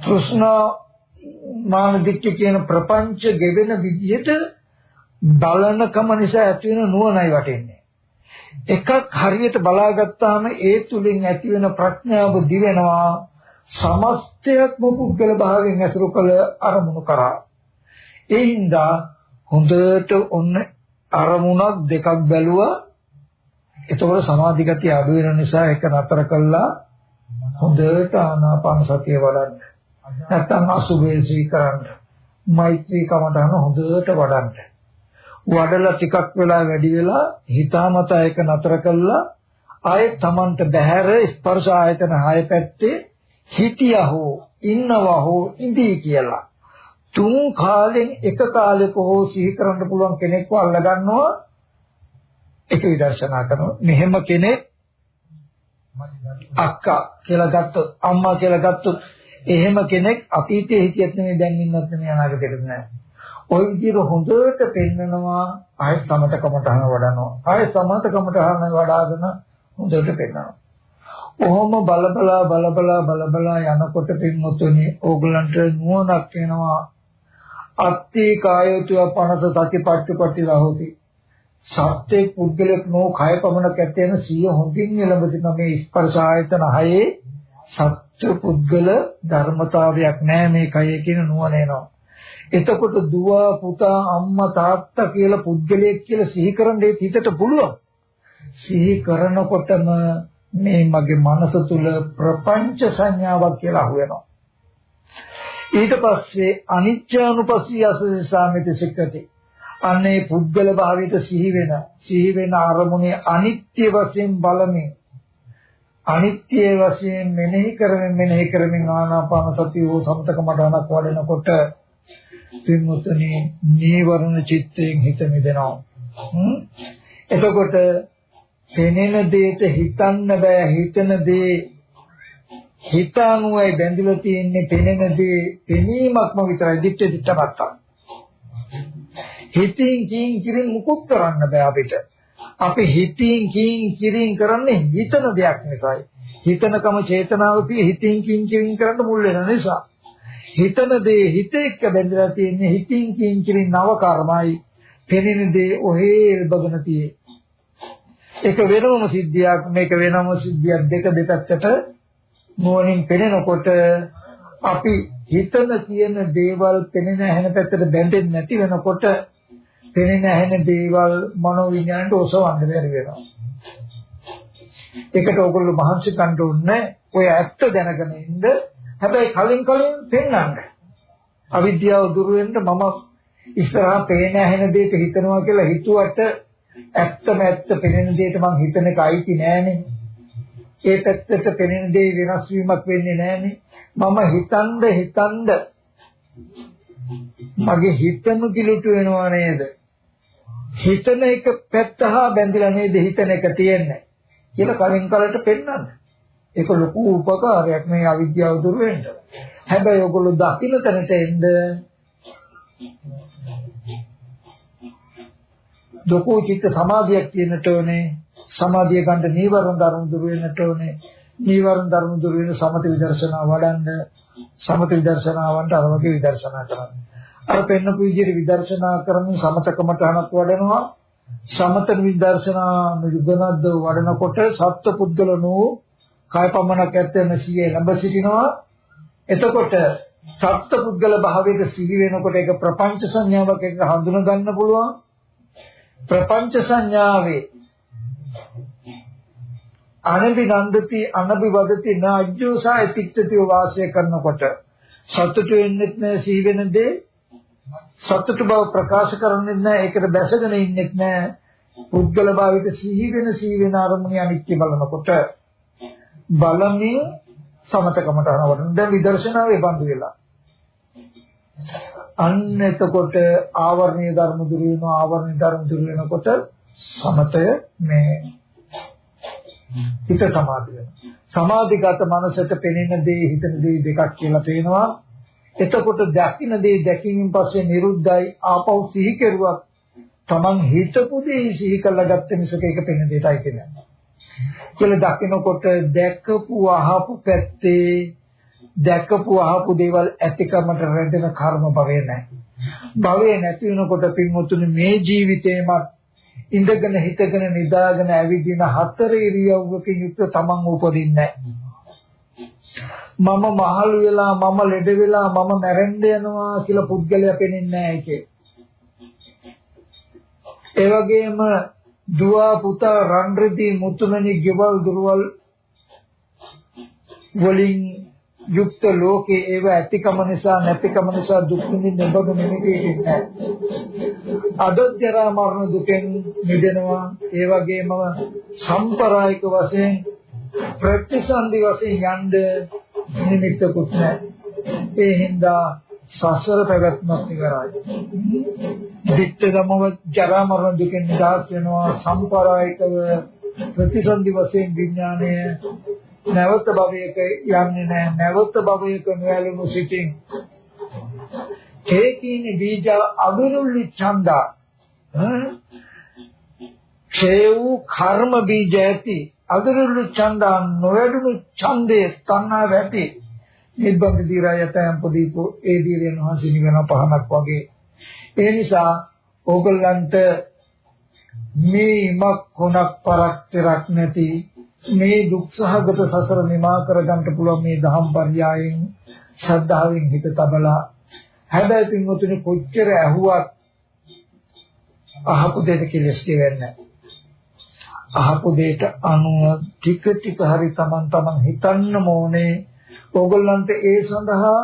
තෘෂ්ණා මාන දික්ක කියන ප්‍රපංච ගෙවෙන විදිහට බලනකම නිසා ඇති වෙන නුවණයි වටෙන්නේ. එකක් හරියට බලාගත්තාම ඒ තුලින් ඇති වෙන ප්‍රඥාව දිවෙනවා සමස්තයක්ම පුද්ගල භාවයෙන් ඇසුරු කළ අරමුණු කරා. ඒ හින්දා හොඳට ඔන්න අරමුණක් දෙකක් බැලුවා. එතකොට සමාධි ගතිය අඩු වෙන නිසා එක නතර කළා හොඳට ආනාපාන සතිය වඩන්න. නැත්තම් අසුභේ සීකරන්න. මෛත්‍රී කමඨහන හොඳට වඩන්න. වඩලා ටිකක් වෙලා වැඩි වෙලා හිතාමතා එක නතර කළා. ආයෙත් Tamanට බහැර ස්පර්ශ ආයතන හය පැත්තේ හිටියා හෝ ඉන්නවා හෝ ඉඳී කියලා. තුන් කාලෙන් එක කාලෙක හෝ සිහි කරන්න පුළුවන් කෙනෙක්ව අල්ලගන්නවා ඒක විදර්ශනා කරනවා. මෙහෙම කෙනෙක් අක්කා කියලා ගත්තොත් අම්මා කියලා ගත්තොත් එහෙම කෙනෙක් අතීතයේ හිටියත් නෙමෙයි දැන් ඉන්නත් නෙමෙයි අනාගතේත් නෑ. ওই විදිහට හොඳට පෙන්නනවා ආයෙත් සමතකමටහන වඩනවා. ආයෙත් සමතකමටහන වඩාගෙන හොඳට පෙන්නනවා. ඔහොම බලබලා බලබලා බලබලා යනකොට පින්මුතුනි ඕගලන්ට නුවණක් එනවා. අත්ති කායෝතුව පනත සතිපට්ඨපට්ටි රහෝති. සත්‍ය පුද්ගලෙක් නෝ කය පමණක් ඇත්තේන සිය හොඳින් එළඹ සිටින මේ ස්පර්ශ ආයතන හයේ සත්‍ය පුද්ගල ධර්මතාවයක් නෑ මේ කය කියන නුවණ එනවා. එතකොට දුව පුතා අම්මා තාත්තා කියලා පුද්ගලයෙක් කියලා සිහි කරන්න ඒ හිතට පුළුවන්. සිහි කරනකොටම මේ මගේ මනස තුල ප්‍රපංච සංඥාවක් කියලා අහුවෙනවා. ඊට පස්සේ අනිච්චානුපස්සී අසසාමිති සික්කති. අනේ පුද්ගල භාවයට සිහි වෙන සිහි වෙන අරමුණේ අනිත්‍ය වශයෙන් බලමින් අනිත්‍ය වශයෙන් මෙනෙහි කරමින් මෙනෙහි කරමින් ආනාපාන සතිය වූ සම්තක මඩනක් වඩනකොට පින්මුතුනි නීවරණ චිත්තයෙන් හිත මිදෙනවා එතකොට පෙනෙන දෙයට හිතන්න බෑ හිතන දේ හිතානුවයි බැඳිලා තියෙන්නේ පෙනෙන දේ පෙනීමක්ම විතරයි දිට්ඨ දිට්ඨපත්තා හිතින් කියින් කිරින් මුකුත් කරන්න බෑ අපිට. අපි හිතින් කියින් කිරින් කරන්නේ හිතන දෙයක් නිසායි. හිතනකම චේතනාව පිය හිතින් කියින් කිරින් කරන්න මුල් වෙන නිසා. හිතන දේ හිත එක්ක බැඳලා තියෙන්නේ හිතින් කියින් කිරින් නව කර්මයි. පෙනෙන දේ ඔහේ එල්බගෙන තියෙන්නේ. ඒක වෙනම සිද්ධියක් මේක වෙනම සිද්ධියක් දෙක දෙපැත්තට නුවණින් පෙනෙනකොට අපි හිතන කියන දේවල් පෙනෙන හැන පැත්තට බැඳෙන්නේ නැති වෙනකොට පෙනෙන ඇහෙන දේවල් මනෝ විඥාණයට ඔසවන්න බැරි වෙනවා. ඒකට ඕගොල්ලෝ මහන්සි ගන්න ඕනේ ඔය ඇත්ත දැනගෙන ඉන්න. හැබැයි කලින් කලින් පෙන්වන්න. අවිද්‍යාව දුරු වෙන්න මම ඉස්සරහා පේන ඇහෙන දේට හිතනවා කියලා හිතුවට ඇත්තම ඇත්ත පෙනෙන දේට මං හිතන එක අයිති නෑනේ. ඒ පැත්තට පෙනෙන දේ වෙනස් වීමක් වෙන්නේ නෑනේ. මම හිතනද හිතනද මගේ හිතම කිලුට වෙනවා නේද? හිතන එක පැත්ත හා බැඳිලා නේද හිතන එක තියෙන්නේ කියලා කලින් කලට පෙන්වන්න. ඒක ලොකු උපකාරයක් මේ අවිද්‍යාව දුර වෙන්න. හැබැයි ඔයගොල්ලෝ දකින්න තැනට එන්න දොකෝ චිත්ත සමාධියක් තියෙනට ඕනේ. සමාධිය ගන්න නීවරණ ධර්ම දුර වෙන්නට ඕනේ. නීවරණ ධර්ම දුර වෙන සමත විදර්ශනා වඩන්න සමත විදර්ශනාවන්ට අර වගේ විදර්ශනා කරන්න. අර පෙන්නපු විදිහට විදර්ශනා කරමින් සමතකමට අනක් වඩනවා සමත විදර්ශනා නිගනද්ද වඩනකොට සත්ව පුද්ගලනෝ කාය පමණක් ඇත්තෙන සියේ ළඹ සිටිනවා. එතකොට සත්ව පුද්ගල භාවයක සිහි වෙනකොට ඒක ප්‍රපංච සංඥාවක් එක හඳුන ගන්න පුළුවන්. ප්‍රපංච සංඥාවේ අනබිනන්දති අනබිවදති නාජ්ජෝසාය තික්තති වාසය කරනකොට සතුට වෙන්නෙත් නැහැ සිහි වෙන දේ. සතුට බව ප්‍රකාශ කරන්නේ නැහැ ඒකට බැසගෙන ඉන්නෙත් නැහැ පුද්ගල භාවිත සිහි වෙන සිහි වෙන අරමුණ අනිත්‍ය බලනකොට බලමින් සමතකමට අනවරන දැන් විදර්ශනාවේ බඳු වෙලා. අන්න එතකොට ආවරණීය ධර්ම දුර වෙනවා ආවරණීය ධර්ම දුර වෙනකොට සමතය මේ හිත සමාධිය වෙනවා. සමාධිගත මනසට පෙනෙන දේ හිතන දේ දෙකක් කියලා පේනවා. එතකොට දකින්න දේ දැකීමෙන් පස්සේ නිරුද්ධයි ආපහු සිහි කෙරුවක් Taman හිතපු දේ සිහි කරලා ගත්ත මිසක ඒක පෙනෙන දෙයටයි කියන්නේ කියලා දකිනකොට දැකපු අහපු පැත්තේ දැකපු අහපු දේවල් ඇතිකමට රැඳෙන කර්ම භවය නැහැ. භවය නැති වෙනකොට පින්වතුනි මේ ජීවිතේමත් ඉඳගෙන හිටගෙන නිදාගෙන ඇවිදින හතර ඉරියව්වකින් යුක්ත තමන් උපදින්නේ මම මහලු වෙලා මම ලෙඩ වෙලා මම මැරෙන්න යනවා කියලා පුද්ගලයා පෙනෙන්නේ නැහැ ඒකේ. ඒ වගේම දුව පුතා රන් රෙදි මුතුමනි ගෙවල් දුරවල් වලින් යුක්ත ලෝකේ ඒව ඇතිකම නිසා නැතිකම නිසා දුක් විඳින්න බබ නෙමෙයි ඉන්නේ. අදොත්තරා මරණ දුකෙන් මිදෙනවා ඒ වගේම සම්ප්‍රායික වශයෙන් ප්‍රතිසන්දි වශයෙන් යන්න නිමිත්තකුත් නැහැ. ඒ හින්දා සසර පැවැත්මක් ඉවරයි. දිට්ඨ ගමව ජරා මරණ දුකෙන් නිදහස් වෙනවා. සම්ප්‍රායිකව ප්‍රතිසන්දි වශයෙන් විඥාණය නැවත භවයක යන්නේ නැහැ. නැවත භවයක නොයලුණු සිටින් ඒකීන බීජ අවිරුල්ලි ඡන්දා. ක්ෂය වූ කර්ම බීජ ඇති. අවිරුල්ලි ඡන්දා නොයලුණු ඡන්දේ තණ්හාව ඇති. නිබ්බන්ද දීරා යතයන් පොදීපෝ ඒ දීරයන් වහන්සේ නිවන පහනක් වගේ. ඒ නිසා ඕගොල්ලන්ට මේ ඉමක් කොනක් පරක් තරක් නැති මේ දුක්සහගත සසර නිමා කරගන්න පුළුවන් මේ දහම් පර්යායෙන් ශ්‍රද්ධාවෙන් හිත තබලා හැබැයි පින්වතුනි කොච්චර ඇහුවත් අහපු දෙයට කෙලස් වෙන්නේ අහපු දෙයට අනුව ටික ටික හරි Taman Taman හිතන්න ඕනේ ඕගොල්ලන්ට ඒ සඳහා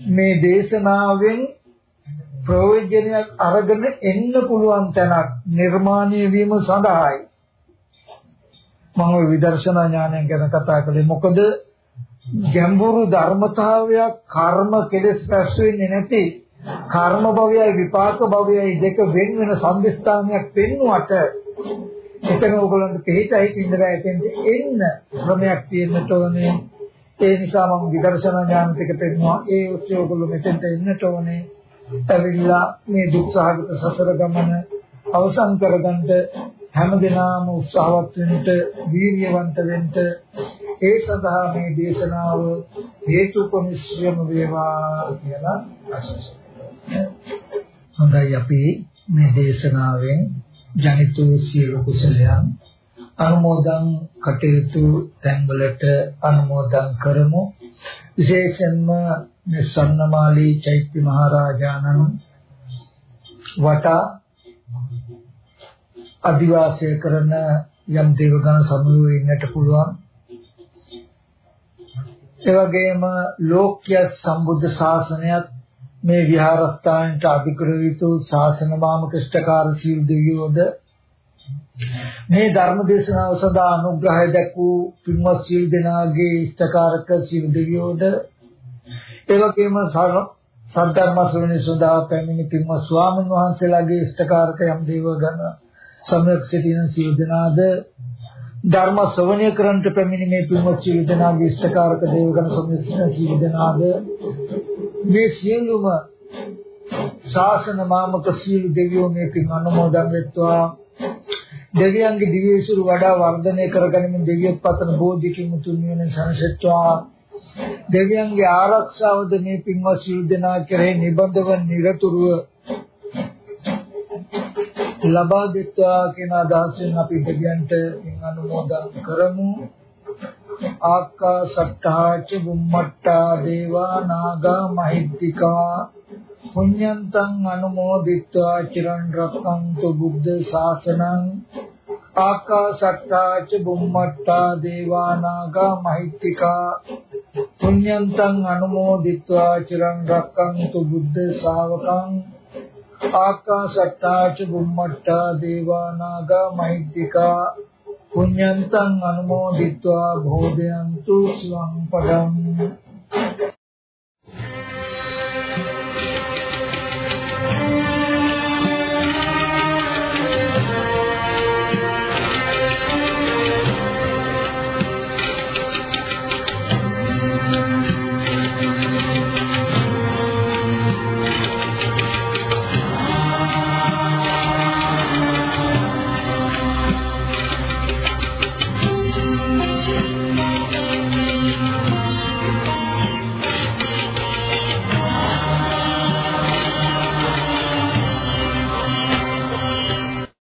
මේ දේශනාවෙන් ප්‍රයෝජනයක් අරගෙන එන්න පුළුවන් තැනක් නිර්මාණය වීම සඳහායි. මම විදර්ශනා ඥානයෙන් ගැන කතා කළේ. මොකද ගැඹුරු ධර්මතාවයක් කර්ම කෙලස් රැස් වෙන්නේ නැති කර්ම භවයයි විපාක භවයයි දෙක වෙන වෙන සම්දිස්ථානයක් පෙන්වුවට එතන ඕගොල්ලන්ට පිළිතයි ඉන්න බෑ එතෙන්ද එන්න ක්‍රමයක් තියෙන්නට ඕනේ. ඒ නිසා මම විදර්ශනා ඥාන ටික පෙන්වුවා. ඒ ඔස්සේ ඔයගොල්ලෝ මෙතෙන්ට එන්නට ඕනේ. ඇවිල්ලා මේ දුක් සහගත සසර ගමන අවසන් කරගන්න හැමදෙනාම උත්සාහවත් වෙන්න වීර්යවන්ත වෙන්න ඒ සඳහා මේ දේශනාව හේතුපමිශ්‍රම වේවා කියලා ආශිර්වාද. හොඳයි අපි මේ දේශනාවෙන් ජනිත වූ සියලු කුසලයන් අනුමෝදන් කටයුතු තැන්වලට අනුමෝදන් කරමු. විශේෂයෙන්ම මේ සන්නමාලී චෛත්‍ය මහරජාණන් වටා අදිවාසය කරන යම් දේවගණ සමුහය ඉන්නට පුළුවන්. ඒ වගේම ලෝක්‍ය සම්බුද්ධ ශාසනයත් මේ විහාරස්ථානට අධිකෘත ශාසන මාමකෂ්ඨකාර සීල් දෙවියෝද මේ ධර්ම දේශනාව සදා අනුග්‍රහය දක්වූ පින්වත් සීල් දෙනාගේ ඉෂ්ඨකාරක සීල් දෙවියෝද ඒ වගේම සද්ධර්ම ශ්‍රවණය සඳහා පැමිණි පින්වත් ස්වාමීන් වහන්සේලාගේ ඉෂ්ඨකාරක යම් දේවගණ සමයක් සිටින සියලු දෙනාද ධර්ම ශ්‍රවණය කරන්ට පැමිණි මේ පින්වත් සියලු දෙනාගේ ඉෂ්ඨකාරක දේවගණ සමයක් සිටින සියලු දෙනාද මේ සියලුම ශාසන මාමක සියලු දෙවියෝ මේ පින් අනුමෝදන් වෙත්වා. දෙවියන්ගේ දිව්‍යසුරු වඩා වර්ධනය කරගනිමින් දෙවියන් පතන බෝධිකින් මුතුන් වෙන සංසෙත්වා දෙවියන්ගේ ආරක්ෂාවද මේ පින්වත් සියලු දෙනා කෙරෙහි නිබඳව නිරතුරුව ලබා දෙත්වා කියන අදහසෙන් අපි දෙවියන්ට පින් අනුමෝදන් කරමු. ආකාසට්ටා ච බුම්මට්ටා දේවා නාග මහිද්దికා පුඤ්ඤන්තං අනුමෝදිත්වා චිරන් රක්ඛන්තු බුද්ධ ශාසනං ආකාසට්ටා ච බුම්මට්ටා දේවා නාග මහිත්‍තිකා පුඤ්ඤන්තං අනුමෝදිත්වා චිරන් රක්ඛන්තු බුද්ධ ශාවකං ආකාසට්ටා ච බුම්මට්ටා දේවා නාග මහිත්‍තිකා පුඤ්ඤන්තං අනුමෝදිත්වා භෝදයන්තු ස්වං පදං